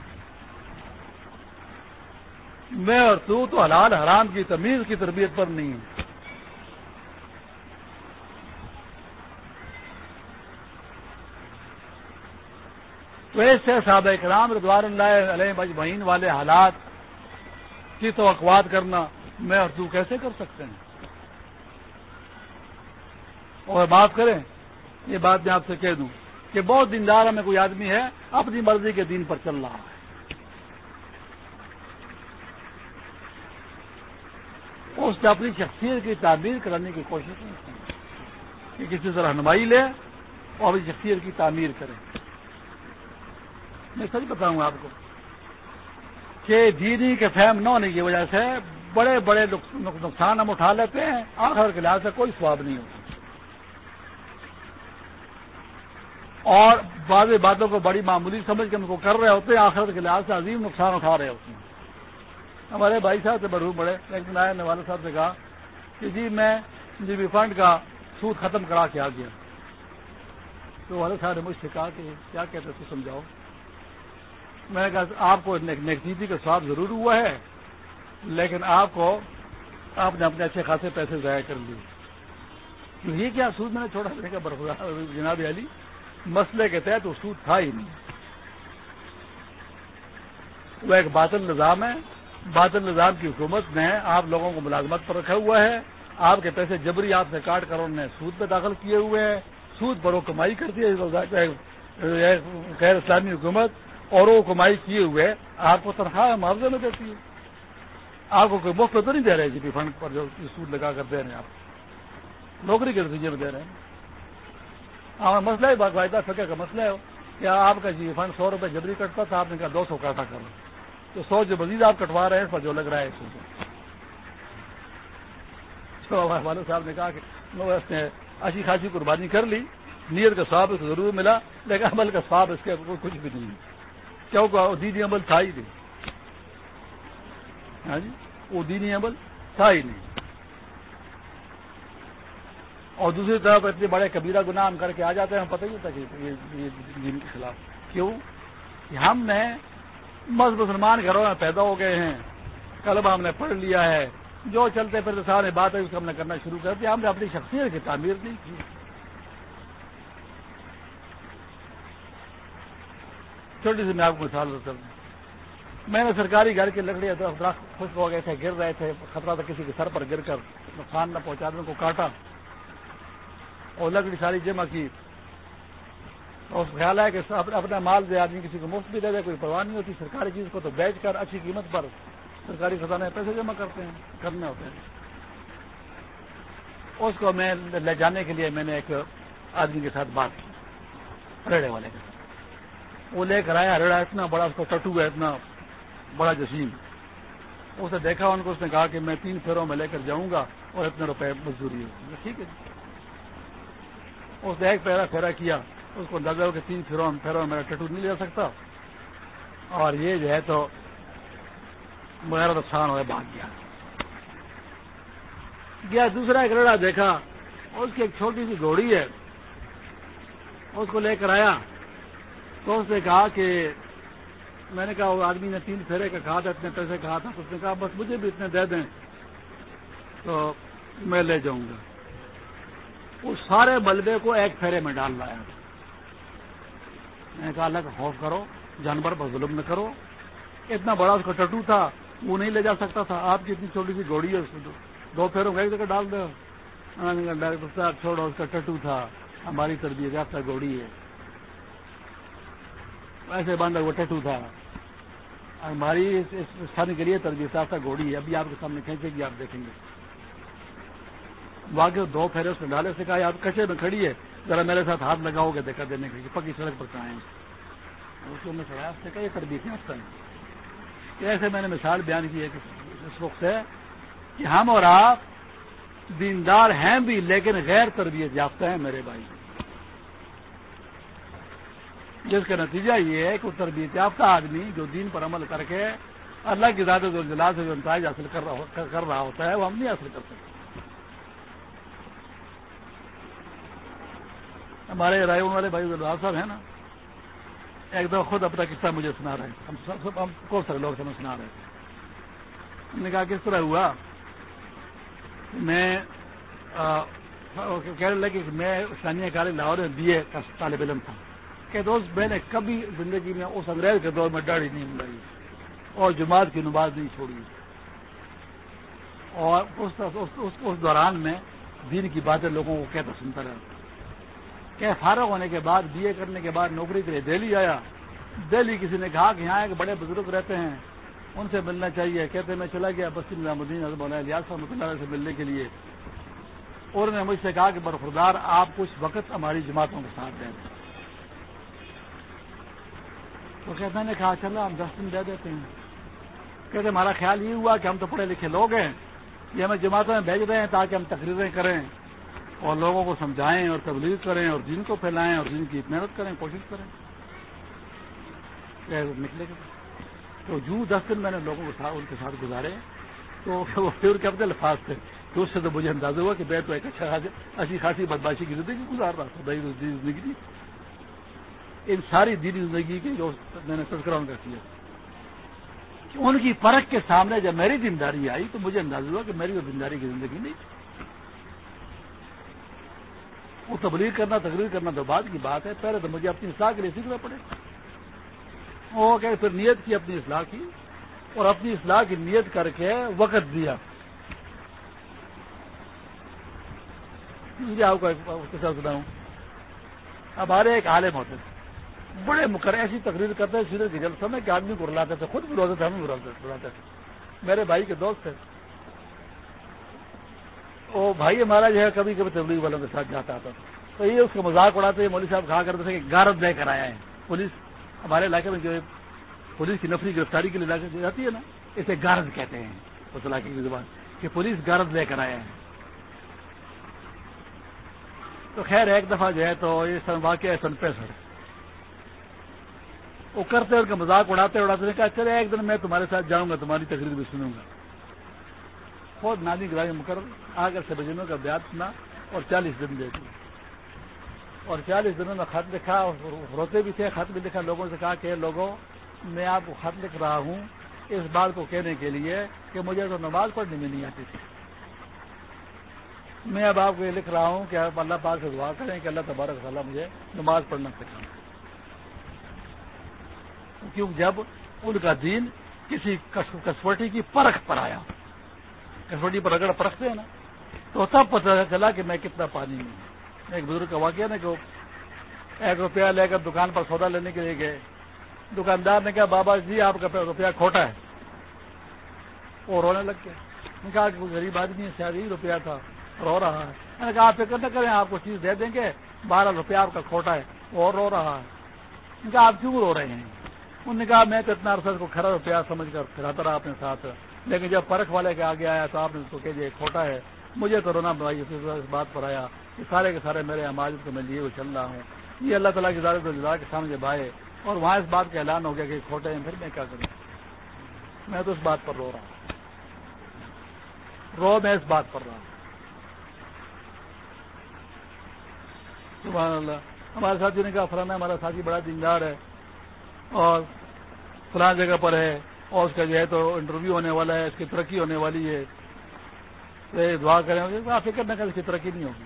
میں اور تو تو حلال حرام کی تمیز کی تربیت پر نہیں ہے تو ایسے صحابہ کرام رضوان اللہ علیہ مجمعین والے حالات کی تو کرنا میں اور تو کیسے کر سکتے ہیں؟ اور بات کریں، یہ بات میں آپ سے کہہ دوں کہ بہت دیندار میں کوئی آدمی ہے، اپنی مرضی کے دین پر چل رہا ہے۔ اس نے اپنی شخصیت کی تعمیر کرنے کی کوشش نہیں کی کہ کسی سے رہنمائی لے اور اپنی شخصیت کی تعمیر کرے۔ میں سچ بتاؤں گا آپ کو کہ دینی کے فہم نہ ہونے کی وجہ سے بڑے بڑے نقصان ہم اٹھا لیتے ہیں، آخر کے لحاظ سے کوئی سواب نہیں ہوتا۔ اور بعض باتوں کو بڑی معمولی سمجھ کے ان کو کر رہے ہوتے ہیں، آخر کے لحاظ سے عظیم نقصان اٹھا رہے ہوتے ہیں۔ ہمارے بھائی صاحب سے برو بڑے، ایک دن آئے والد صاحب سے کہا کہ جی میں جی بی فنڈ کا سود ختم کرا کے آ گیا۔ تو والد صاحب نے مجھ سے کہا کہ کیا کہتے تو سمجھاؤ۔ میں نے کہا آپ کو نیکٹیوٹی کا سواب ضرور ہوا ہے، لیکن آپ کو آپ نے اپنے اچھے خاصے پیسے ضائع کر لیے۔ یہ کیا سود میں نے چھوڑا؟ دینے کا برفا جناب علی، مسئلے کے تحت وہ سود تھا ہی نہیں۔ وہ ایک باطل نظام ہے۔ باطل نظام کی حکومت نے آپ لوگوں کو ملازمت پر رکھا ہوا ہے۔ آپ کے پیسے جبری آپ سے کاٹ کر انہوں نے سود پہ داخل کیے ہوئے ہیں۔ سود پر وہ کمائی کرتی ہے۔ غیر اسلامی حکومت اور وہ کمائی کیے ہوئے آپ کو تنخواہ معاوضے میں دیتی ہے۔ آپ کو کوئی مفت تو نہیں دے رہے جی پی فنڈ پر جو سود لگا کر دے رہے ہیں آپ۔ نوکری کے نتیجے میں دے رہے ہیں۔ ہاں مسئلہ ہے باقاعدہ فکر کا مسئلہ ہے۔ کیا آپ کا جی فنڈ سو روپئے جبری کٹتا تھا، آپ نے کہا دو سو کاٹا کر تو سو جو مزید آپ کٹوا رہے ہیں، اس پر جو لگ رہا ہے تو والد صاحب نے کہا کہ اس نے اچھی خاصی قربانی کر لی۔ نیت کا سواب اس کو ضرور ملا، لیکن عمل کا سواب اس کے کچھ بھی نہیں۔ کیوں دینی عمل تھا ہی نہیں۔ ہاں جی وہ دینی عمل تھا ہی نہیں۔ اور دوسری طرف اتنے بڑے کبیرہ گناہ ہم کر کے آ جاتے ہیں، ہم پتہ ہی ہوتا کہ دین کے خلاف۔ کیوں؟ کہ ہم نے بس مسلمان گھروں میں پیدا ہو گئے ہیں۔ کلب ہم نے پڑھ لیا ہے۔ جو چلتے پھرتے سارے بات ہے اس کو ہم نے کرنا شروع کر دیا۔ ہم نے اپنی شخصیت کی تعمیر نہیں کی۔ چھوٹی سی میں آپ کو مثال دیتا ہوں۔ میں نے سرکاری گھر کی لکڑی درخت خشک ہو گئے تھے، گر رہے تھے، خطرہ تھا کسی کے سر پر گر کر نقصان نہ پہنچانے کو کاٹا اور لکڑی ساری جمع کی۔ اور خیال ہے کہ اپنا مال دے، آدمی کسی کو مفت بھی دے دے، کوئی پرواہ نہیں ہوتی۔ سرکاری چیز کو تو بیچ کر اچھی قیمت پر سرکاری خزانے پیسے جمع کرتے ہیں، کرنے ہوتے ہیں۔ اس کو میں لے جانے کے لیے میں نے ایک آدمی کے ساتھ بات کی ریڑے والے کے ساتھ۔ وہ لے کر آیا ریڑا اتنا بڑا، اس کو ٹٹو ہے، اتنا بڑا جسیم۔ اسے دیکھا، ان کو اس نے کہا کہ میں تین پھیروں میں لے کر جاؤں گا اور اتنے روپے مزدوری ہو۔ ٹھیک ہے جی۔ اس نے ایک پیرا پھیرا کیا، اس کو اندازہ ہو کہ تین پھیروں پھیروں میرا ٹٹو نہیں لے سکتا۔ اور یہ جو ہے تو میرا نقصان ہوا بھاگ گیا۔ گیا، دوسرا ایک رڑا دیکھا، اس کی ایک چھوٹی سی گھوڑی ہے، اس کو لے کر آیا۔ تو اس نے کہا کہ میں نے کہا وہ آدمی نے تین پھیرے کا کہا تھا اتنے پیسے کہا تھا تو اس نے کہا بس مجھے بھی اتنے دے دیں تو میں لے جاؤں گا۔ اس سارے ملبے کو ایک پھیرے میں ڈال لایا۔ میں نے کہا، اللہ کا خوف کرو، جانور پر ظلم نہ کرو۔ اتنا بڑا اس کا ٹٹو تھا، وہ نہیں لے جا سکتا تھا۔ آپ کی اتنی چھوٹی سی گھوڑی ہے، اس میں دو پھیروں ایک جگہ ڈال دو ڈاکٹر صاحب، چھوڑو، اس کا ٹٹو تھا۔ ہماری تربیت یافتہ گھوڑی ہے۔ ایسے باندھا وہ ٹٹو تھا۔ ہماری استھان کے لیے تربیت یافتہ گھوڑی ہے۔ ابھی آپ کے سامنے کھینچے گی، آپ دیکھیں گے۔ واقع دو پھیرے اس نے ڈالے سے کہا، آپ کچے میں کھڑی ہے ذرا میرے ساتھ ہاتھ لگاؤ گے دیکھا دینے کے لیے۔ پکی سڑک پر کہاں اس کو میں چڑھایا سے کہا، یہ تربیت یافتہ ہے ایسے میں نے مثال بیان کی ہے اس وقت سے کہ ہم اور آپ دیندار ہیں بھی، لیکن غیر تربیت یافتہ ہیں میرے بھائی۔ جس کا نتیجہ یہ ہے کہ تربیت یافتہ آدمی جو دین پر عمل کر کے اللہ کی زیادہ جلال سے جو انتاج حاصل کر رہا ہوتا ہے، وہ ہم نہیں حاصل کر سکتے۔ ہمارے رائے والے بھائی صاحب ہیں نا، ایک دفعہ خود اپنا قصہ مجھے سنا رہے ہیں۔ ہم سب سب ہم کون سارے لوگ سمجھ سنا رہے تھے ہم نے کہا کس طرح ہوا؟ میں ہاں، کہنے لگے کہ میں اسلامیہ کالج لاہور میں بی اے کا طالب علم تھا۔ کہ دوست میں نے کبھی زندگی میں اس انگریز کے دور میں ڈاڑی نہیں ملائی اور جماعت کی نماز نہیں چھوڑی۔ اور اس, اس, اس, اس دوران میں دین کی باتیں لوگوں کو کہتا سنتا رہا۔ کہ فارغ ہونے کے بعد بی اے کرنے کے بعد نوکری کے لیے دہلی آیا۔ دہلی کسی نے کہا کہ یہاں ایک بڑے بزرگ رہتے ہیں۔ ان سے ملنا چاہیے۔ کہتے میں چلا گیا بسیم نظام الدین حضرت الیاس رحمۃ اللہ سے ملنے کے لیے۔ اور انہوں نے مجھ سے کہا کہ برفردار آپ کچھ وقت ہماری جماعتوں کے ساتھ دیں تو کہتے نے کہا چلا ہم دس دن دے دیتے ہیں۔ کہتے ہمارا خیال یہ ہوا کہ ہم تو پڑھے لکھے لوگ ہیں۔ یہ ہمیں جماعتوں میں بھیج رہے ہیں تاکہ ہم تقریریں کریں اور لوگوں کو سمجھائیں اور تبلیغ کریں اور دین کو پھیلائیں اور دین کی محنت کریں، کوشش کریں۔ نکلے گا تو جو دس دن میں نے لوگوں کو ان کے ساتھ گزارے، تو وہ پھر کے اپنے الفاظ تھے۔ تو اس سے تو مجھے اندازہ ہوا کہ میں تو ایک اچھا اچھی خاصی بدماشی کی زندگی گزار رہا تھا۔ زندگی ان ساری دینی زندگی کی جو میں نے تذکرہ ان کا کیا ان کی فرق کے سامنے جب میری دینداری آئی تو مجھے اندازہ ہوا کہ میری تو دینداری کی زندگی نہیں وہ تبلیغ کرنا، تقریر کرنا تو بعد کی بات ہے۔ پہلے تو مجھے اپنی اصلاح کے لیے سیکھنا پڑے۔ وہ کہ پھر نیت کی اپنی اصلاح کی اور اپنی اصلاح کی نیت کر کے وقت دیا۔ مجھے آپ کو سناؤں۔ ہمارے ایک عالم ہوتے۔ تھے بڑے مقرر ایسی تقریر کرتے ہیں سیدھے کی جلسہ میں کہ آدمی کو رلاتے تھے، خود بھی روتے تھے ہمیں رلاتے تھے میرے بھائی کے دوست تھے وہ بھائی ہمارا جو ہے، کبھی کبھی تبلیغ والوں کے ساتھ جاتا تھا۔ تو یہ اس کا مذاق اڑاتے مولوی صاحب کہا کرتے تھے کہ گارت لے کر آیا ہے۔ پولیس ہمارے علاقے میں جو پولیس کی نفری گرفتاری کے لیے جاتی ہے نا، اسے گارد کہتے ہیں۔ اس علاقے کی زبان کہ پولیس گارد لے کر آیا ہے۔ تو خیر، ایک دفعہ جو ہے تو یہ سن واقعہ سن پینسٹھ وہ کرتے ان کا مذاق اڑاتے اڑاتے کہا چلے ایک دن میں تمہارے ساتھ جاؤں گا، تمہاری تقریر بھی سنوں گا۔ خود نانی گرامی مکر آ کر سے بجنوں کا بیات سنا اور چالیس دن دے دی اور چالیس دنوں میں خط لکھا، روتے بھی تھے، خط بھی لکھا، لوگوں سے کہا کہ لوگوں، میں آپ کو خط لکھ رہا ہوں اس بات کو کہنے کے لیے کہ مجھے تو نماز پڑھنے میں نہیں آتی تھی۔ میں اب آپ کو یہ لکھ رہا ہوں کہ آپ اللہ پاک سے دعا کریں کہ اللہ تبارک تعالیٰ مجھے نماز پڑھنا سکھائیں کیونکہ جب ان کا دین کسی کسوٹی کی پرکھ پر آیا۔ کسوٹی پر اگر پرکھتے ہیں نا، تو تب پتہ چلا کہ میں کتنا پانی میں ہوں۔ ایک بزرگ کا واقعہ نا کہ ایک روپیہ لے کر دکان پر سودا لینے کے لیے گئے۔ دکاندار نے کہا، بابا جی آپ کا روپیہ کھوٹا ہے۔ وہ رونے لگ گیا کہا، کہ کوئی غریب آدمی ہے شاید ہی روپیہ تھا، رو رہا ہے۔ میں نے کہا، آپ فکر نہ کریں، آپ کو چیز دے دیں گے۔ بارہ روپیہ آپ کا کھوٹا ہے، وہ اور رو رہا ہے۔ کہا، آپ کیوں رو رہے ہیں؟ انہوں نے کہا، میں تو اتنا عرصہ کو کھڑا روپیہ سمجھ کر پھراتا رہا اپنے ساتھ۔ لیکن جب پرکھ والے کے آگے آیا تو آپ نے اس کو کہ جی کھوٹا ہے۔ مجھے تو رونا بنائی اس بات پر آیا کہ سارے کے سارے میرے اماجد کو میں لیے ہوئے چل رہا ہوں۔ یہ اللہ تعالیٰ کی زیادہ جلا کے سامنے بھائے اور وہاں اس بات کا اعلان ہو گیا کہ کھوٹے ہیں، پھر میں کیا کروں؟ میں تو اس بات پر رو رہا ہوں۔ رو میں اس بات پر رہا ہوں۔ سبحان اللہ۔ ہمارے ساتھی نے کہا فلانا ہمارا ساتھی بڑا دیندار ہے۔ اور فلاں جگہ پر ہے اور اس کا جو ہے تو انٹرویو ہونے والا ہے، اس کی ترقی ہونے والی ہے۔ تو دعا کریں آپ فکر نہ کریں، اس کی ترقی نہیں ہوگی۔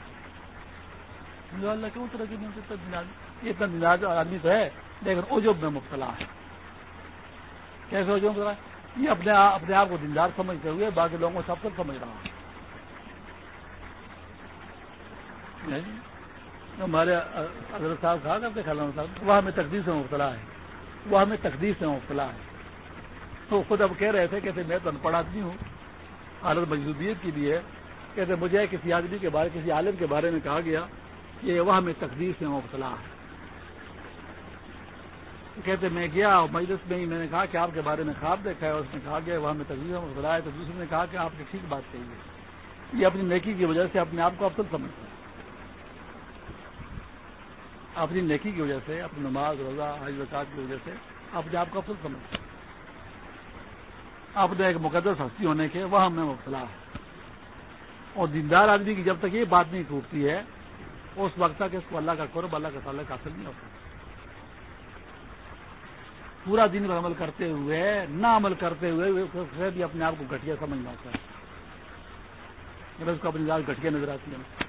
اللہ کیوں ترقی نہیں ہوتی؟ اتنا دینار آدمی تو ہے، لیکن عجب میں مبتلا ہے۔ کیسے عجب ہے؟ یہ اپنے اپنے آپ کو دیندار سمجھتے ہوئے باقی لوگوں کو سب کچھ سمجھ رہا ہوں ہمارے حضرت صاحب کہا کرتے خالہ صاحب وہ ہمیں تقدیر سے مبتلا ہے۔ وہ ہمیں تقدیر سے مبتلا ہے۔ تو خود اب کہہ رہے تھے کہ میں تو ان پڑھ آدمی ہوں۔ حالت مجدوبیت کی بھی ہے کہتے مجھے کسی آدمی کے بارے، کسی عالم کے بارے میں کہا گیا کہ وہ ہمیں تقدیر سے مبتلا ہے۔ کہتے میں گیا اور مجلس میں ہی میں نے کہا کہ آپ کے بارے میں خواب دیکھا ہے اور اس نے کہا گیا وہ ہمیں تقدیر سے مبتلا ہے۔ تو دوسرے نے کہا کہ آپ کی ٹھیک بات کہی ہے۔ یہ اپنی نیکی کی وجہ سے اپنے آپ کو افسل سمجھتا ہے اپنی نیکی کی وجہ سے، اپنی نماز، روزہ، حج وقات کی وجہ سے اپنے آپ کو افسل سمجھتا اپنے ایک مقدس ہستی ہونے کے وہ ہمیں مبتلا ہے۔ اور دیندار آدمی کی جب تک یہ بات نہیں ٹوٹتی ہے، اس وقت تک اس کو اللہ کا قرب، اللہ کا تعلق حاصل نہیں ہوتا۔ پورا دن پر عمل کرتے ہوئے، نہ عمل کرتے ہوئے بھی اپنے آپ کو گٹیا سمجھنا ہوتا ہے۔ اس کو اپنی ذات گٹیا نظر آتی ہے۔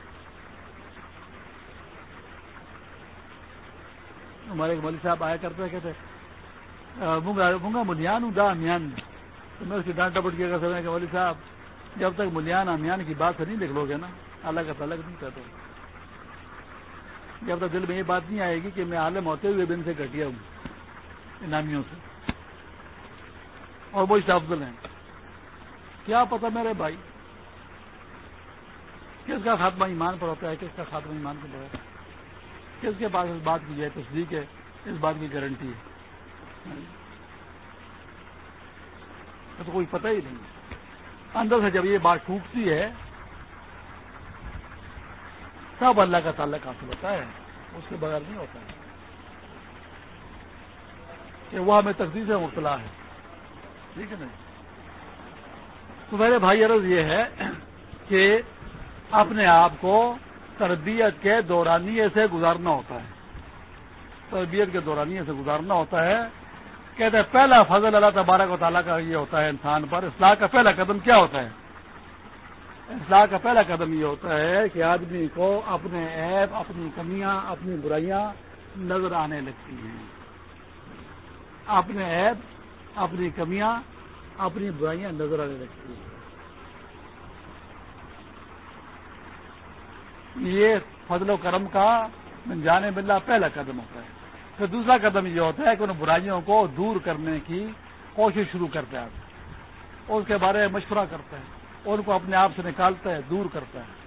ہمارے ایک مولوی صاحب آیا کرتے کہتے مونگا منیان ہوں، دا میان۔ تو میں اس کی ڈانٹ ٹپٹ کیا کر کہ مولوی صاحب، جب تک ملیان امیان کی بات سے نہیں دیکھ لو گے نا، اللہ کا تعلق نہیں کہتا جب تک دل میں یہ بات نہیں آئے گی کہ میں عالم ہوتے ہوئے دن سے گٹیا ہوں انامیوں سے۔ اور وہ افضل ہیں۔ کیا پتا میرے بھائی، کس کا خاتمہ ایمان پر ہوتا ہے، کس کا خاتمہ ایمان پر ہوتا ہے۔ کس کے پاس اس بات کی جو ہے تصدیق ہے، اس بات کی گارنٹی ہے۔ تو کوئی پتہ ہی نہیں۔ اندر سے جب یہ بات ٹوٹتی ہے، تب اللہ کا تعلق حاصل ہوتا ہے، اس کے بغیر نہیں ہوتا ہے۔ کہ وہ ہمیں تقدیر سے مبتلا ہے۔ ٹھیک ہے نا؟ تو میرے بھائی، عرض یہ ہے کہ اپنے آپ کو تربیت کے دورانیے سے گزارنا ہوتا ہے۔ تربیت کے دورانیے سے گزارنا ہوتا ہے۔ کہتے ہیں، پہلا فضل اللہ تبارک و تعالیٰ کا یہ ہوتا ہے انسان پر۔ اصلاح کا پہلا قدم کیا ہوتا ہے؟ اصلاح کا پہلا قدم یہ ہوتا ہے کہ آدمی کو اپنے ایپ اپنی کمیاں، اپنی برائیاں نظر آنے لگتی ہیں۔ اپنے ایپ اپنی کمیاں، اپنی برائیاں نظر آنے لگتی ہیں۔ یہ فضل و کرم کا جانے ملنا پہلا قدم ہوتا ہے۔ پھر دوسرا قدم یہ ہوتا ہے کہ ان برائیوں کو دور کرنے کی کوشش شروع کرتا ہے۔ اس کے بارے میں مشورہ کرتا ہے۔ ان کو اپنے آپ سے نکالتا ہے، دور کرتا ہے۔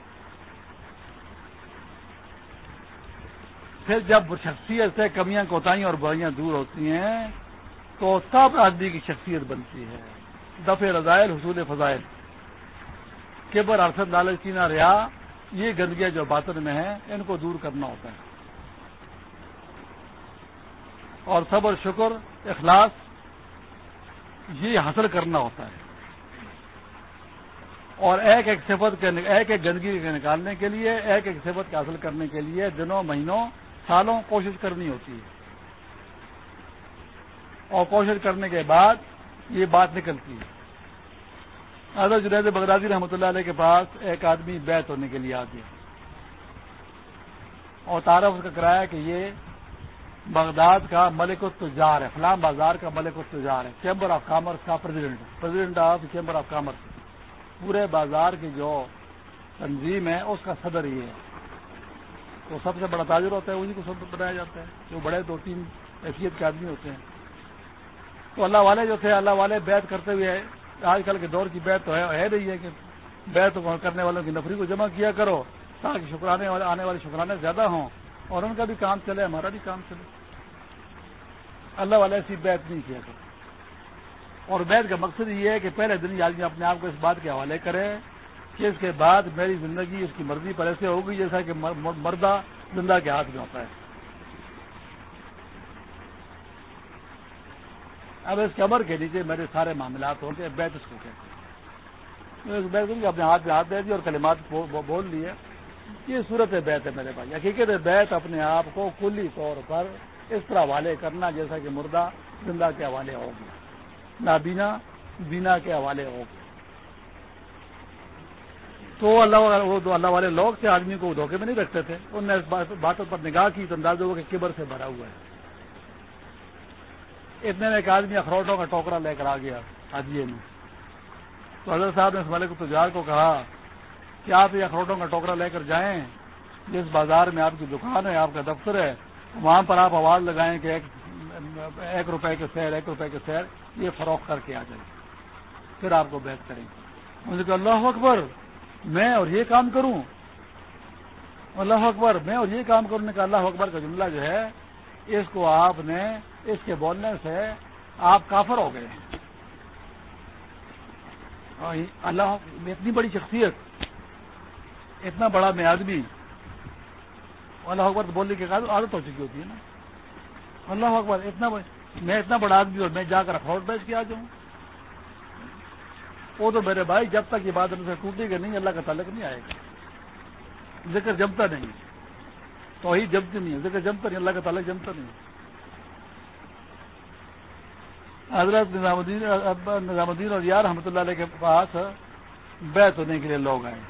پھر جب شخصیت سے کمیاں، کوتاہیاں اور برائیاں دور ہوتی ہیں، تو سب آدمی کی شخصیت بنتی ہے۔ دفع رضائل، حصول فضائل۔ کیبر ارسد لالچ چینا ریا یہ گندگیاں جو باطن میں ہیں، ان کو دور کرنا ہوتا ہے۔ اور صبر، شکر، اخلاص، یہ حاصل کرنا ہوتا ہے۔ اور ایک ایک صفت کے ایک ایک گندگی کے نکالنے کے لیے، ایک ایک صفت کے حاصل کرنے کے لیے دنوں، مہینوں، سالوں کوشش کرنی ہوتی ہے۔ اور کوشش کرنے کے بعد یہ بات نکلتی ہے۔ حضرت جنید بغدادی رحمۃ اللہ علیہ کے پاس ایک آدمی بیت ہونے کے لیے آ گیا اور تعارف اس کا کرایا کہ یہ بغداد کا ملک التجار ہے فلام بازار کا ملک التجار ہے۔ چیمبر آف کامرس کا president president of chamber of commerce پورے بازار کی جو تنظیم ہے، اس کا صدر یہ ہے۔ تو سب سے بڑا تاجر ہوتا ہے انہیں کو سب بنایا جاتا ہے۔ جو بڑے دو تین حیثیت کے آدمی ہوتے ہیں۔ تو اللہ والے جو تھے، اللہ والے بیت کرتے ہوئے آج کل کے دور کی بیت تو ہے نہیں ہے کہ بیت کرنے والوں کی نفری کو جمع کیا کرو تاکہ شکرانے والے، آنے والے شکرانے زیادہ ہوں اور ان کا بھی کام چلے، ہمارا بھی کام چلے۔ اللہ والے ایسی بیت نہیں کیا کرو۔ اور بیت کا مقصد یہ ہے کہ پہلے دن آدمی اپنے آپ کو اس بات کے حوالے کرے کہ اس کے بعد میری زندگی اس کی مرضی پر ایسے ہوگی جیسا کہ مردہ زندہ کے ہاتھ میں ہوتا ہے۔ اب اس کمر کے نیچے میرے سارے معاملات ہوں گے بیت اس کو کہتے بیت اپنے ہاتھ میں ہاتھ دے دی اور کلمات بول لیے یہ صورت بیت ہے میرے بھائی۔ حقیقت بیت اپنے آپ کو کلی طور پر اس طرح حوالے کرنا جیسا کہ مردہ زندہ کے حوالے ہوگی نابینا بینا کے حوالے ہو تو اللہ وہ اللہ والے لوگ تھے، آدمی کو دھوکے میں نہیں رکھتے تھے۔ انہوں نے اس باتوں پر نگاہ کی تو اندازہ ہوا کہ کبر سے بھرا ہوا ہے۔ اتنے میں ایک آدمی اخروٹوں کا ٹوکرا لے کر آ گیا، حاجیے میں۔ تو حضرت صاحب نے اس والے کو تجار کو کہا کہ آپ یہ اخروٹوں کا ٹوکرا لے کر جائیں، جس بازار میں آپ کی دکان ہے، آپ کا دفتر ہے، وہاں پر آپ آواز لگائیں کہ ایک ایک روپے کے سیر، ایک روپے کے سیر، یہ فروخت کر کے آ جائے پھر آپ کو بیت کریں۔ گے مجھے کہا، اللہ اکبر، میں اور یہ کام کروں۔ اللہ اکبر، میں اور یہ کام کروں کہ اللہ اکبر کا جملہ جو ہے، اس کو آپ نے اس کے بولنے سے آپ کافر ہو گئے ہیں۔ اللہ اتنی بڑی شخصیت، اتنا بڑا میں آدمی، اللہ اکبر بولنے کی عادت ہو چکی ہوتی ہے نا۔ اللہ اکبر اتنا میں اتنا بڑا آدمی اور میں جا کر اخروٹ بیچ کے آ جاؤں۔ وہ تو میرے بھائی جب تک یہ بات ان سے ٹوٹے گا نہیں، اللہ کا تعلق نہیں آئے گا۔ ذکر جمتا نہیں تو جمتی نہیں ذکر جمتا نہیں، اللہ کا تعلق جمتا نہیں۔ حضرت نظام الدین نظام الدین اور یار رحمۃ اللہ علیہ کے پاس بیت ہونے کے لیے لوگ آئے۔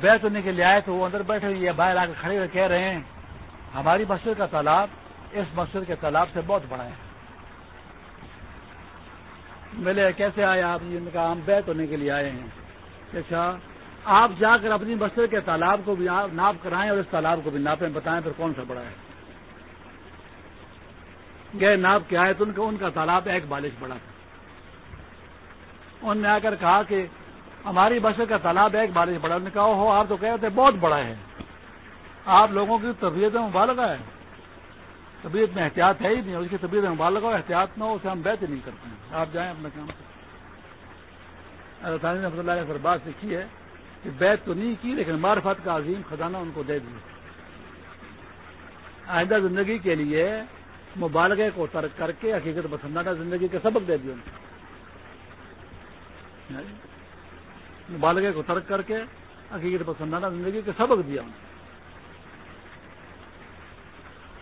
بیت ہونے کے لیے آئے تو وہ اندر بیٹھے ہوئے باہر آ کے کھڑے ہوئے کہہ رہے ہیں، ہماری مسجد کا تالاب اس مسجد کے تالاب سے بہت بڑا ہے۔ ملے کیسے آئے آپ؟ جن کا ہم بیت ہونے کے لیے آئے ہیں۔ اچھا آپ جا کر اپنی مسجد کے تالاب کو بھی ناپ کرائیں اور اس تالاب کو بھی ناپیں، بتائیں پھر کون سا بڑا ہے؟ گئے، ناپ کے آئے تو ان کا ان کا تالاب ایک بالش بڑا تھا۔ انہوں نے آ کر کہا کہ ہماری بس کا تالاب ایک بارش بڑا نے کہا ہو آپ تو کہتے بہت بڑا ہے۔ آپ لوگوں کی طبیعت مبالغہ ہے۔ طبیعت میں احتیاط ہے ہی نہیں، اور اس کی طبیعت میں مبالغ ہو احتیاط نہ ہو، اسے ہم بیت نہیں کرتے ہیں آپ جائیں اپنے کام۔ سے اللہ رحمۃ اللہ نے بات سیکھی ہے؟ کہ بیت تو نہیں کی لیکن معرفت کا عظیم خزانہ ان کو دے دیا۔ آئندہ زندگی کے لیے مبالغے کو ترک کر کے حقیقت پسندانہ زندگی کے سبق دے دیا۔ ان کو مبالغے کو ترک کر کے حقیقت پسندانہ زندگی کے سبق دیا۔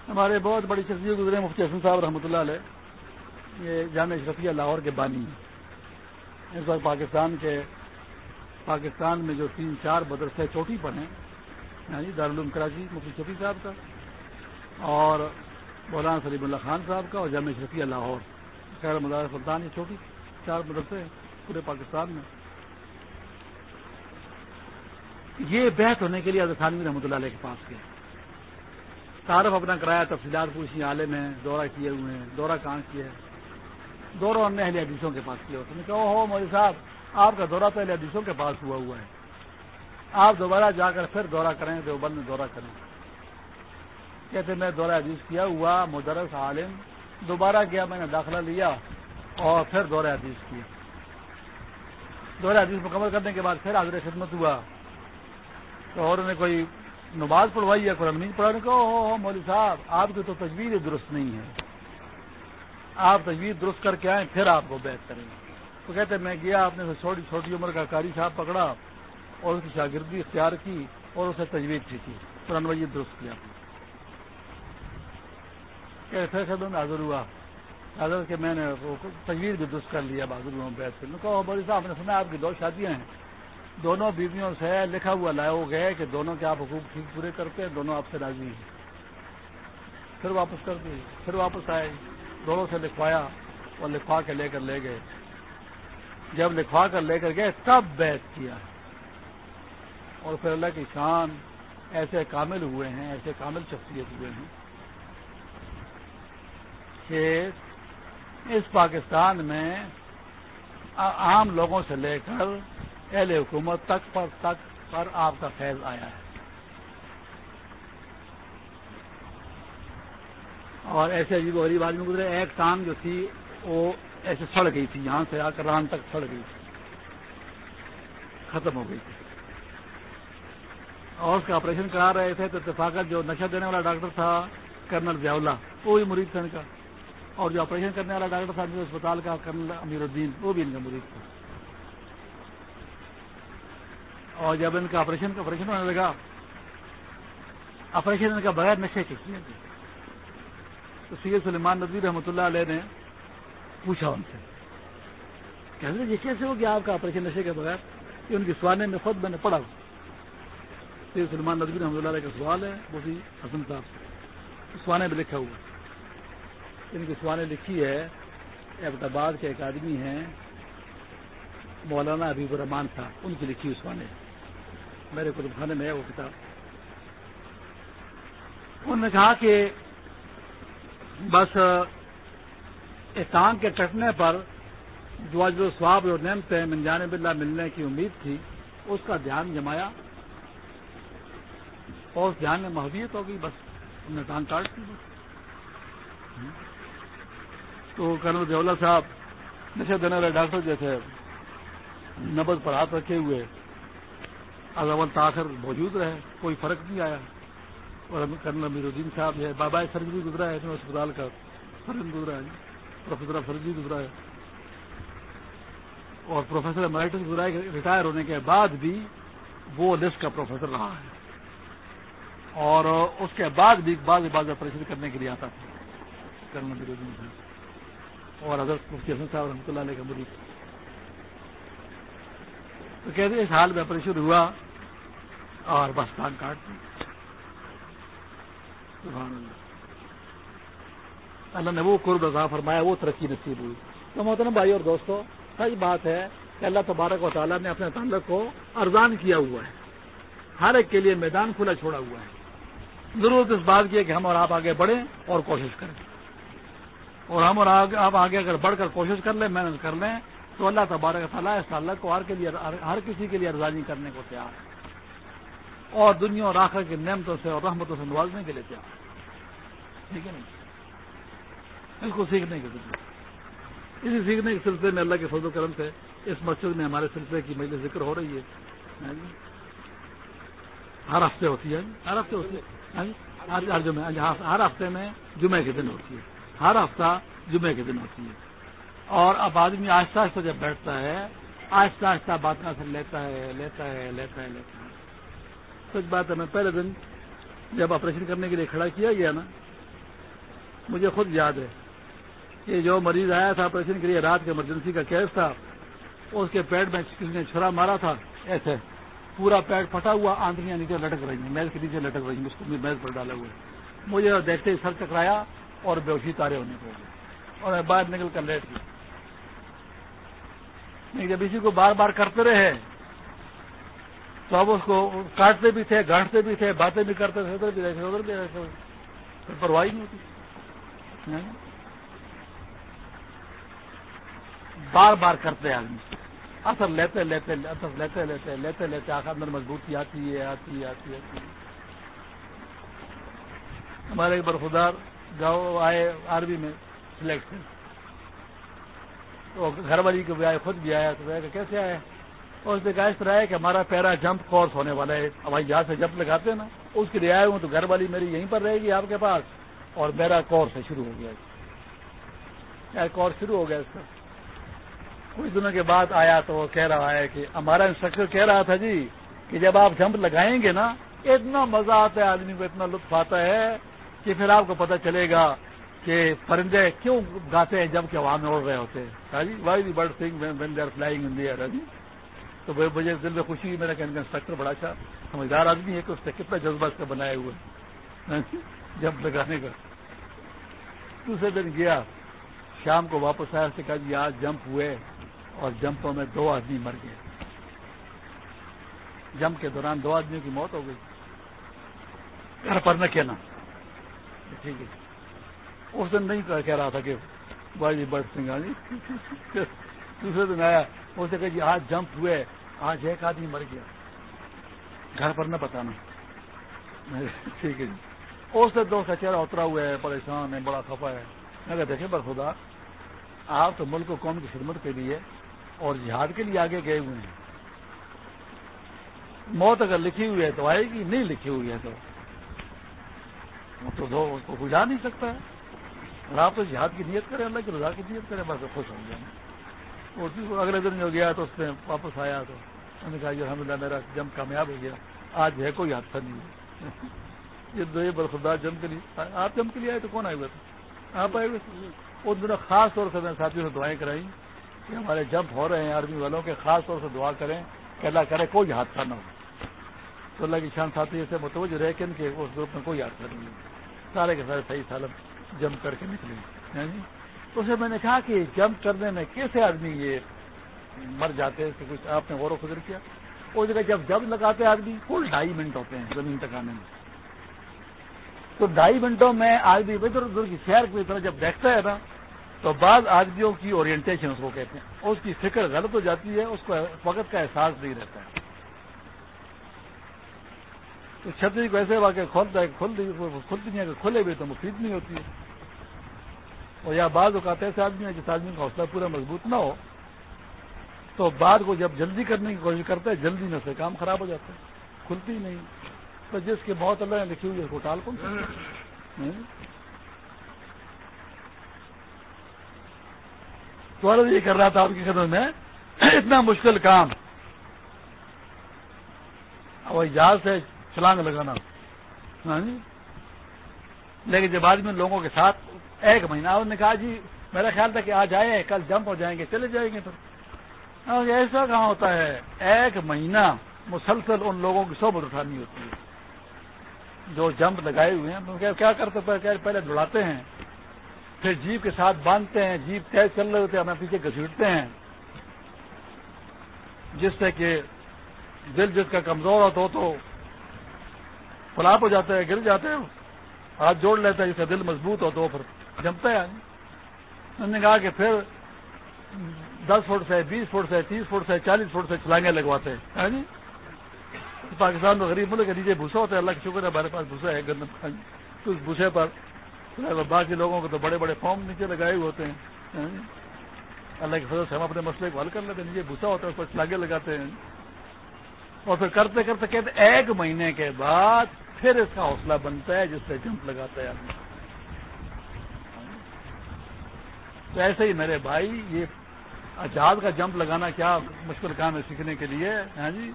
ہمارے بہت بڑی شخصیت گزرے مفتی حسن صاحب رحمۃ اللہ علیہ، یہ جامع شرفیہ لاہور کے بانی ہیں۔ اس وقت پاکستان کے پاکستان میں جو تین چار مدرسے چوٹی پر ہیں یعنی دارالعلوم کراچی، مفتی شفیع صاحب کا، اور مولانا سلیم اللہ خان صاحب کا، اور جامع شرفیہ لاہور۔ خیر مدار سلطان، یہ چھوٹی چار مدرسے ہیں پورے پاکستان میں۔ یہ بحث ہونے کے لیے ازانوی رحمۃ اللہ علیہ کے پاس گئے۔ تعارف اپنا کرایا، تفصیلات پوچھی عالم ہیں دورہ کیے ہوئے ہیں، دورہ کہاں کیا ہے دورہ ہم نے اہل حدیثوں کے پاس کیا۔ ہوتا کہا ہو مودی صاحب آپ کا دورہ تو اہل حدیثوں کے پاس ہوا ہوا ہے۔ آپ دوبارہ جا کر پھر دورہ کریں، دیوبند میں دورہ کریں۔ کہتے میں دورہ حدیث کیا، ہوا، مدرس، عالم۔ دوبارہ گیا، میں نے داخلہ لیا اور پھر دورہ حدیث کیا۔ دورہ حدیث مکمل کرنے کے بعد پھر حاضر خدمت ہوا۔ تو اور انہیں کوئی نماز پڑھوائی یا قرآن نہیں پڑھا کہ مولوی صاحب، آپ کی تو تجویز درست نہیں ہے۔ آپ تجویز درست کر کے آئیں، پھر آپ کو بیت کریں گے۔ تو کہتے میں گیا، آپ نے چھوٹی چھوٹی عمر کا کاری صاحب پکڑا اور اس کی شاگردی اختیار کی اور اسے تجویز کی قرآن مجید درست کیا۔ پھر میں حاضر ہوا۔ حاضر کہ میں نے تجویز بھی درست کر لیا بہادر ہوں بیت کرنے کو مولوی صاحب نے سنا آپ کی دو شادیاں ہیں۔ دونوں بیویوں سے لکھا ہوا لائے ہو گئے کہ دونوں کے آپ حقوق ٹھیک پورے کرتے ہیں، دونوں آپ سے راضی ہیں۔ پھر واپس کر دی، پھر واپس آئے، دونوں سے لکھوایا اور لکھوا کے لے کر لے گئے۔ جب لکھوا کر لے کر گئے تب بیت کیا اور پھر اللہ کی شان ایسے کامل ہوئے ہیں، ایسے کامل شخصیت ہوئے ہیں کہ اس پاکستان میں عام لوگوں سے لے کر اہل حکومت تک پر تک پر آپ کا فیض آیا ہے۔ اور ایسے عجیب غریب آدمی گزرے، ایک ٹانگ جو تھی، وہ ایسے سڑ گئی تھی، یہاں سے آ کر ران تک سڑ گئی تھی۔ ختم ہو گئی تھی۔ اور اس کا آپریشن کرا رہے تھے تو اتفاقت جو نشہ دینے والا ڈاکٹر تھا، کرنل ضیاء وہ بھی مریض تھا ان کا۔ اور جو آپریشن کرنے والا ڈاکٹر تھا اسپتال کا کرنل امیر الدین، وہ بھی ان کا مریض تھا۔ اور جب ان کا آپریشن کا آپریشن ہونے لگا آپریشن ان کا بغیر نشے کے کیے تھے تو سید سلیمان ندوی رحمۃ اللہ علیہ نے پوچھا ان سے۔ کہ حضرت یہ کیسے ہو گیا آپ کا آپریشن نشے کے بغیر کہ ان کی سوانے میں خود میں نے پڑھا سید سلمان ندوی رحمۃ اللہ علیہ کا سوال ہے، وہ بھی حسن صاحب سے۔ سوانے میں لکھا ہوا۔ ان کی سوانے لکھی ہے احمد آباد کے ایک آدمی ہیں، مولانا حبیب الرحمان تھا ان کی لکھی سوانے میرے کتب خانے میں ہے وہ کتاب۔ انہوں نے کہا کہ بس ٹانگ کے کٹنے پر جو آج جو سواب اور نیم تھے منجان بلّہ ملنے کی امید تھی، اس کا دھیان جمایا اور اس دھیان میں محبیت ہو گئی، بس انہوں نے ٹانگ کاٹ دی۔ تو کرنل دیولا صاحب نشے دینے والے ڈاکٹر جیسے نبز پر ہاتھ رکھے ہوئے اول تاخر موجود رہے، کوئی فرق نہیں آیا۔ اور کرنل امیر الدین صاحب ہے، بابا سرجری گزرا ہے اسپتال کا فرق گزرا ہے۔ پروفیسر فرضی گزرا ہے اور پروفیسر میرٹس گزرا ہے ریٹائر ہونے کے بعد بھی وہ لسٹ کا پروفیسر رہا ہے۔ اور اس کے بعد بھی بعض بعض آپریشن کرنے کے لیے آتا تھا۔ کرنل اور حضرت مفتی حسن صاحب رحمۃ اللہ علیہ کا مریض۔ تو کہتے ہیں اس حال میں آپریشن ہوا اور بس کان کاٹ دی۔ اللہ۔ اللہ نے وہ قرب رضا فرمایا، وہ ترقی نصیب ہوئی۔ تو محترم بھائی اور دوستو، سچ بات ہے کہ اللہ تبارک و تعالیٰ نے اپنے تعلق کو ارزان کیا ہوا ہے۔ ہر ایک کے لیے میدان کھلا چھوڑا ہوا ہے۔ ضرورت اس بات کی ہے کہ ہم اور آپ آگے بڑھیں اور کوشش کریں۔ اور ہم اور آپ آگے اگر بڑھ کر کوشش کر لیں، محنت کر لیں، تو اللہ تبارک تعالیٰ اس تعلق کو ہر کے لیے ہر کسی کے لیے ارزانی کرنے کو تیار ہے۔ اور دنیا اور آخر کی نعمتوں سے اور رحمتوں سے نوازنے کے لیے تیار ٹھیک ہے نا؟ اس کو سیکھنے کے سلسلے اسی سیکھنے کے سلسلے میں اللہ کے فضل و کرم سے اس مسجد میں ہمارے سلسلے کی مجھے ذکر ہو رہی ہے۔ ہاں جی۔ ہر ہفتے ہوتی ہے۔ ہر ہفتے ہوتی ہے۔ ہاں جی۔ ہاں جی۔ ہر ہفتے میں جمعے کے دن ہوتی ہے۔ ہر ہفتہ جمعے کے دن ہوتی ہے۔ اور اب آدمی آہستہ آہستہ جب بیٹھتا ہے، آہستہ آہستہ بات سے لیتا ہے لیتا ہے لیتا ہے لیتا ہے۔ سچ بات ہے، میں پہلے دن جب آپریشن کرنے کے لیے کھڑا کیا گیا نا، مجھے خود یاد ہے۔ کہ جو مریض آیا تھا آپریشن کے لیے رات کے ایمرجنسی کا کیس تھا، اس کے پیٹ میں کسی نے چھڑا مارا تھا، ایسے پورا پیٹ پھٹا ہوا آندریاں نیچے لٹک رہی ہیں، میز کے نیچے لٹک رہی ہیں، اس کو میز پر ڈالے ہوئے مجھے دیکھتے ہی سر چکرایا اور بےوشی تارے ہونے کو اور میں باہر نکل کر لیٹ گیا۔ جب اسی کو بار بار کرتے رہے، تو اب اس کو کاٹتے بھی تھے گانٹتے بھی تھے، باتیں بھی کرتے تھے، ادھر بھی رہتے ادھر بھی رہتے پرواہی نہیں ہوتی ہاں؟ بار بار کرتے آدمی۔ اثر لیتے لیتے، اثر لیتے لیتے لیتے لیتے، آخر اندر مضبوطی آتی ہے آتی ہے آتی ہے ہمارے برفدار گاؤں آئے آرمی میں سلیکٹ تو گھر والی کو بھی آئے، خود بھی آیا، تو کیسے آئے؟ اور اس نے کہا، اس طرح ہے کہ ہمارا پیرا جمپ کورس ہونے والا ہے۔ ہوائی جہاز سے جمپ لگاتے ہیں نا، اس کے لیے آئے ہوں تو گھر والی میری یہیں پر رہے گی آپ کے پاس۔ اور میرا کورس شروع ہو گیا۔ کورس شروع ہو گیا اس کا۔ کچھ دنوں کے بعد آیا تو وہ کہہ رہا ہے کہ ہمارا انسٹرکٹر کہہ رہا تھا جی کہ جب آپ جمپ لگائیں گے نا، اتنا مزہ آتا ہے آدمی کو، اتنا لطف آتا ہے کہ پھر آپ کو پتہ چلے گا کہ پرندے کیوں گاتے ہیں جبکہ وہاں میں اڑ رہے ہوتے ہیں۔ ہاں جی؟ Why the bird sing when they are flying in the air جی؟ تو مجھے دل میں خوشی ہوئی میرا کہ انسٹرکٹر بڑا اچھا سمجھدار آدمی ہے کہ اس نے کتنا جذبہ اس کا بنائے ہوئے ہاں جمپ جی؟ لگانے کا۔ دوسرے دن گیا، شام کو واپس آیا سے کہا جی آج جمپ ہوئے۔ اور جمپوں میں دو آدمی مر گئے۔ جمپ کے دوران دو آدمیوں کی موت ہو گئی۔ گھر پر نہ کہنا۔ ٹھیک ہے۔ اس دن نہیں کہہ رہا تھا کہ بھائی بٹ سنگھ جی دوسرے دن آیا، اس نے کہا جی آج جمپ ہوئے، آج ایک آدمی مر گیا۔ گھر پر نہ بتانا۔ ٹھیک ہے جی۔ اس سے دو چہرہ اترا ہوا ہے، پریشان ہے، بڑا خفا ہے۔ میں کہ دیکھیں پر خدا، آپ تو ملک و قوم کی خدمت کے لیے اور جہاد کے لیے آگے گئے ہوئے ہیں۔ موت اگر لکھی ہوئی ہے تو آئے گی، نہیں لکھی ہوئی ہے تو۔ دو اس کو بجھا نہیں سکتا۔ ہے اور آپ تو جہاد کی نیت کریں، اللہ کی رضا کی نیت کریں، بس خوش ہوں گے۔ اگلے دن جو گیا تو اس میں واپس آیا تو انہوں نے کہا، یہ الحمد للہ میرا جم کامیاب ہو گیا۔ آج ہے، کوئی حادثہ نہیں ہے۔ یہ دو برخدار جم کے لیے، آپ جم کے لیے آئے تو کون آئے ہوئے تھے؟ آپ آئے ہوئے ان دنوں خاص طور سے میں ساتھیوں سے دعائیں کرائیں کہ ہمارے جمپ ہو رہے ہیں آرمی والوں کے خاص طور سے دعا کریں کہ اللہ کرے کوئی حادثہ نہ ہو۔ تو اللہ کی شان ساتھی سے متوجہ رہے کہ ان کے اس گروپ میں کوئی حادثہ نہیں ہے سارے کے سارے صحیح سالم جمپ کر کے نکلے۔ ہاں جی؟ اسے میں نے کہا کہ جمپ کرنے میں کیسے آدمی یہ مر جاتے ہیں؟ کہ کچھ آپ نے غور و فکر کیا؟ وہ جگہ جب جب لگاتے آدمی، کل ڈھائی منٹ ہوتے ہیں زمین تک آنے میں۔ تو ڈھائی منٹوں میں آدمی ادھر ادھر کی شہر کی طرح جب دیکھتا ہے نا تو بعض آدمیوں کی اورینٹیشن اس کو کہتے ہیں۔ اس کی فکر غلط ہو جاتی ہے، اس کو وقت کا احساس نہیں رہتا۔ ہے تو چھتری کو ایسے واقع کھولتا ہے کھلتی نہیں ہے کہ کھلے ہوئے تو مفید نہیں ہوتی ہے۔ اور یا بعض اوقات ایسے آدمی ہیں جس آدمی کا حوصلہ پورا مضبوط نہ ہو، تو بعد کو جب جلدی کرنے کی کوشش کرتا ہے، جلدی میں سے کام خراب ہو جاتا ہے۔ کھلتی نہیں۔ تو جس کے بہت اللہ نے لکھی ہوئی ہے کو ٹال کون تو یہ کر رہا تھا آپ کی خدمت میں، اتنا مشکل کام۔ اور جہاز سے چھلانگ لگانا۔ ہاں جی۔ لیکن جب آدمی لوگوں کے ساتھ ایک مہینہ انہوں نے کہا جی میرا خیال تھا کہ آج آئے کل جمپ ہو جائیں گے، چلے جائیں گے پھر ہاں جی، ایسا کہاں ہوتا ہے؟ ایک مہینہ مسلسل ان لوگوں کی صحبت اٹھانی ہوتی ہے۔ جو جمپ لگائے ہوئے ہیں کیا کرتے پہلے دوڑاتے ہیں۔ پھر جیپ کے ساتھ باندھتے ہیں، جیپ تیز چل رہے ہوتے ہیں، ہمیں پیچھے گھسیٹتے ہیں۔ جس سے کہ دل جس کا کمزور ہوتا ہو تو فلاپ ہو جاتا ہے گر جاتے ہیں ہاتھ جوڑ لیتا ہے، جس کا دل مضبوط ہو تو وہ پھر جمتا ہے۔ انہوں نے کہا کہ پھر دس فٹ سے، بیس فٹ سے، تیس فٹ سے، چالیس فٹ سے چھلانگیں لگواتے ہیں۔ ہاں جی؟ پاکستان میں غریب ملک کے نیچے بھوسا ہوتا ہے، اللہ کا شکر ہے، ہمارے پاس بھوسا ہے، گندم۔ ہاں جی؟ تو اس بھوسے پر باقی لوگوں کو تو بڑے بڑے فارم نیچے لگائے ہوئے ہوتے ہیں ہاں؟ اللہ کے فضل سے ہم اپنے مسئلے کو حل کر لیتے ہیں نیچے گھسا ہوتا ہے، اس پر لاگے لگاتے ہیں۔ اور پھر کرتے کرتے کہتے ایک مہینے کے بعد پھر اس کا حوصلہ بنتا ہے، جس سے جمپ لگاتا ہے۔ آدمی تو ایسے ہی میرے بھائی، یہ جہاز کا جمپ لگانا کیا مشکل کام ہے سیکھنے کے لیے ہاں جی؟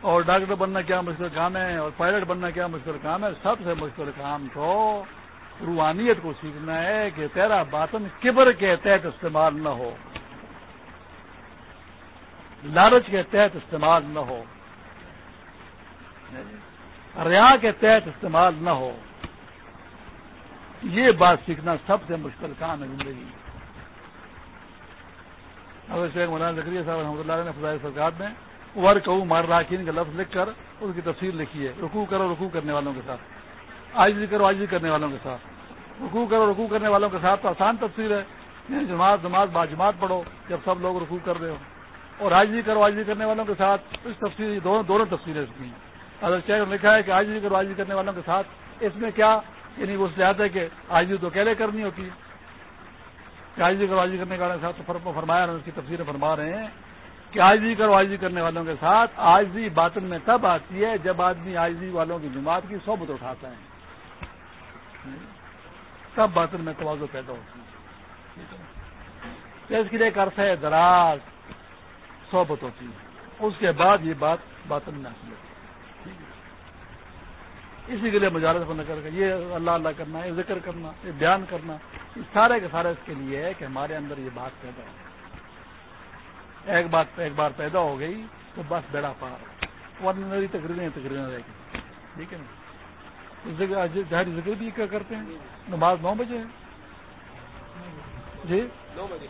اور ڈاکٹر بننا کیا مشکل کام ہے، اور پائلٹ بننا کیا مشکل کام ہے، سب سے مشکل کام تو روحانیت کو سیکھنا ہے کہ تیرا باطن کبر کے تحت استعمال نہ ہو۔ لالچ کے تحت استعمال نہ ہو۔ ریا کے تحت استعمال نہ ہو۔ یہ بات سیکھنا سب سے مشکل کام ہے زندگی۔ اگر شیخ مولانا زکریہ صاحب رحمۃ اللہ نے فضائے سرکار میں ور کہ مار راکین کا لفظ لکھ کر اس کی تفصیل لکھی ہے۔ رکو کرو رکو کرنے والوں کے ساتھ۔ آجی کرو آجی کرنے والوں کے ساتھ۔ رکو کرو رکو کرنے والوں کے ساتھ تو آسان تفصیل ہے۔ یعنی جماعت جماعت با جماعت پڑھو جب سب لوگ رکو کر رہے ہو اور آجی کرو آجی کرنے والوں کے ساتھ۔ اس تفصیل دونوں دونوں تفصیلیں اس کی اگر شہر لکھا ہے کہ آجی کرو آجی کرنے والوں کے ساتھ، اس میں کیا؟ یعنی وہ لحاظ ہے کہ آجی تو اکیلے کرنی ہوتی ہے۔ کہ آجی کرو آجی کرنے والوں کے ساتھ فرمایا اس کی تفصیلیں فرما رہے ہیں کہ آجی کرو آجی کرنے والوں کے ساتھ۔ آجی باطن میں تب آتی ہے جب آدمی آجی والوں کی جماعت کی صحبت اٹھاتا ہے۔ تب باطن میں توازو پیدا ہوتی ہے اس کے لیے ایک عرصہ دراز صحبت ہوتی ہے۔ اس کے بعد یہ بات باطن میں حاصل ہوتی ہے۔ اسی کے لیے مجالس بند کر کے یہ اللہ اللہ کرنا، یہ ذکر کرنا، یہ بیان کرنا، یہ سارے کے سارے اس کے لیے ہے کہ ہمارے اندر یہ بات پیدا ہو ایک بات، ایک بار پیدا ہو گئی تو بس بیڑا پار۔ ورنہ تقریریں تقریریں رہ گئی۔ ٹھیک ہے نا؟ ظاہر ذکر بھی کیا کرتے ہیں؟ نماز نو بجے جی؟ نو بجے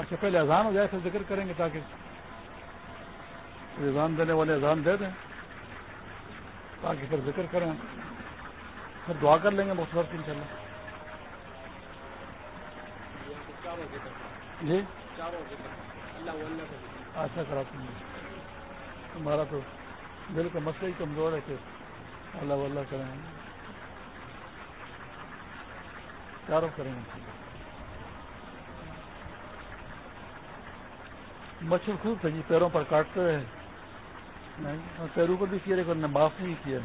اچھا پہلے اذان ہو جائے، پھر ذکر کریں گے تاکہ اذان دینے والے اذان دے دیں۔ تاکہ پھر ذکر کریں۔ پھر دعا کر لیں گے مختلف ان شاء اللہ جی اچھا، آشا کراتے ہیں ہمارا تو دل کا مسئلہ ہی کمزور ہے کہ اللہ واللہ کریں۔ چاروں کریں۔ گے مچھر خوب تھے جی پیروں پر کاٹتے رہے۔ پیروں پر بھی کیا لیکن نے معاف نہیں کیا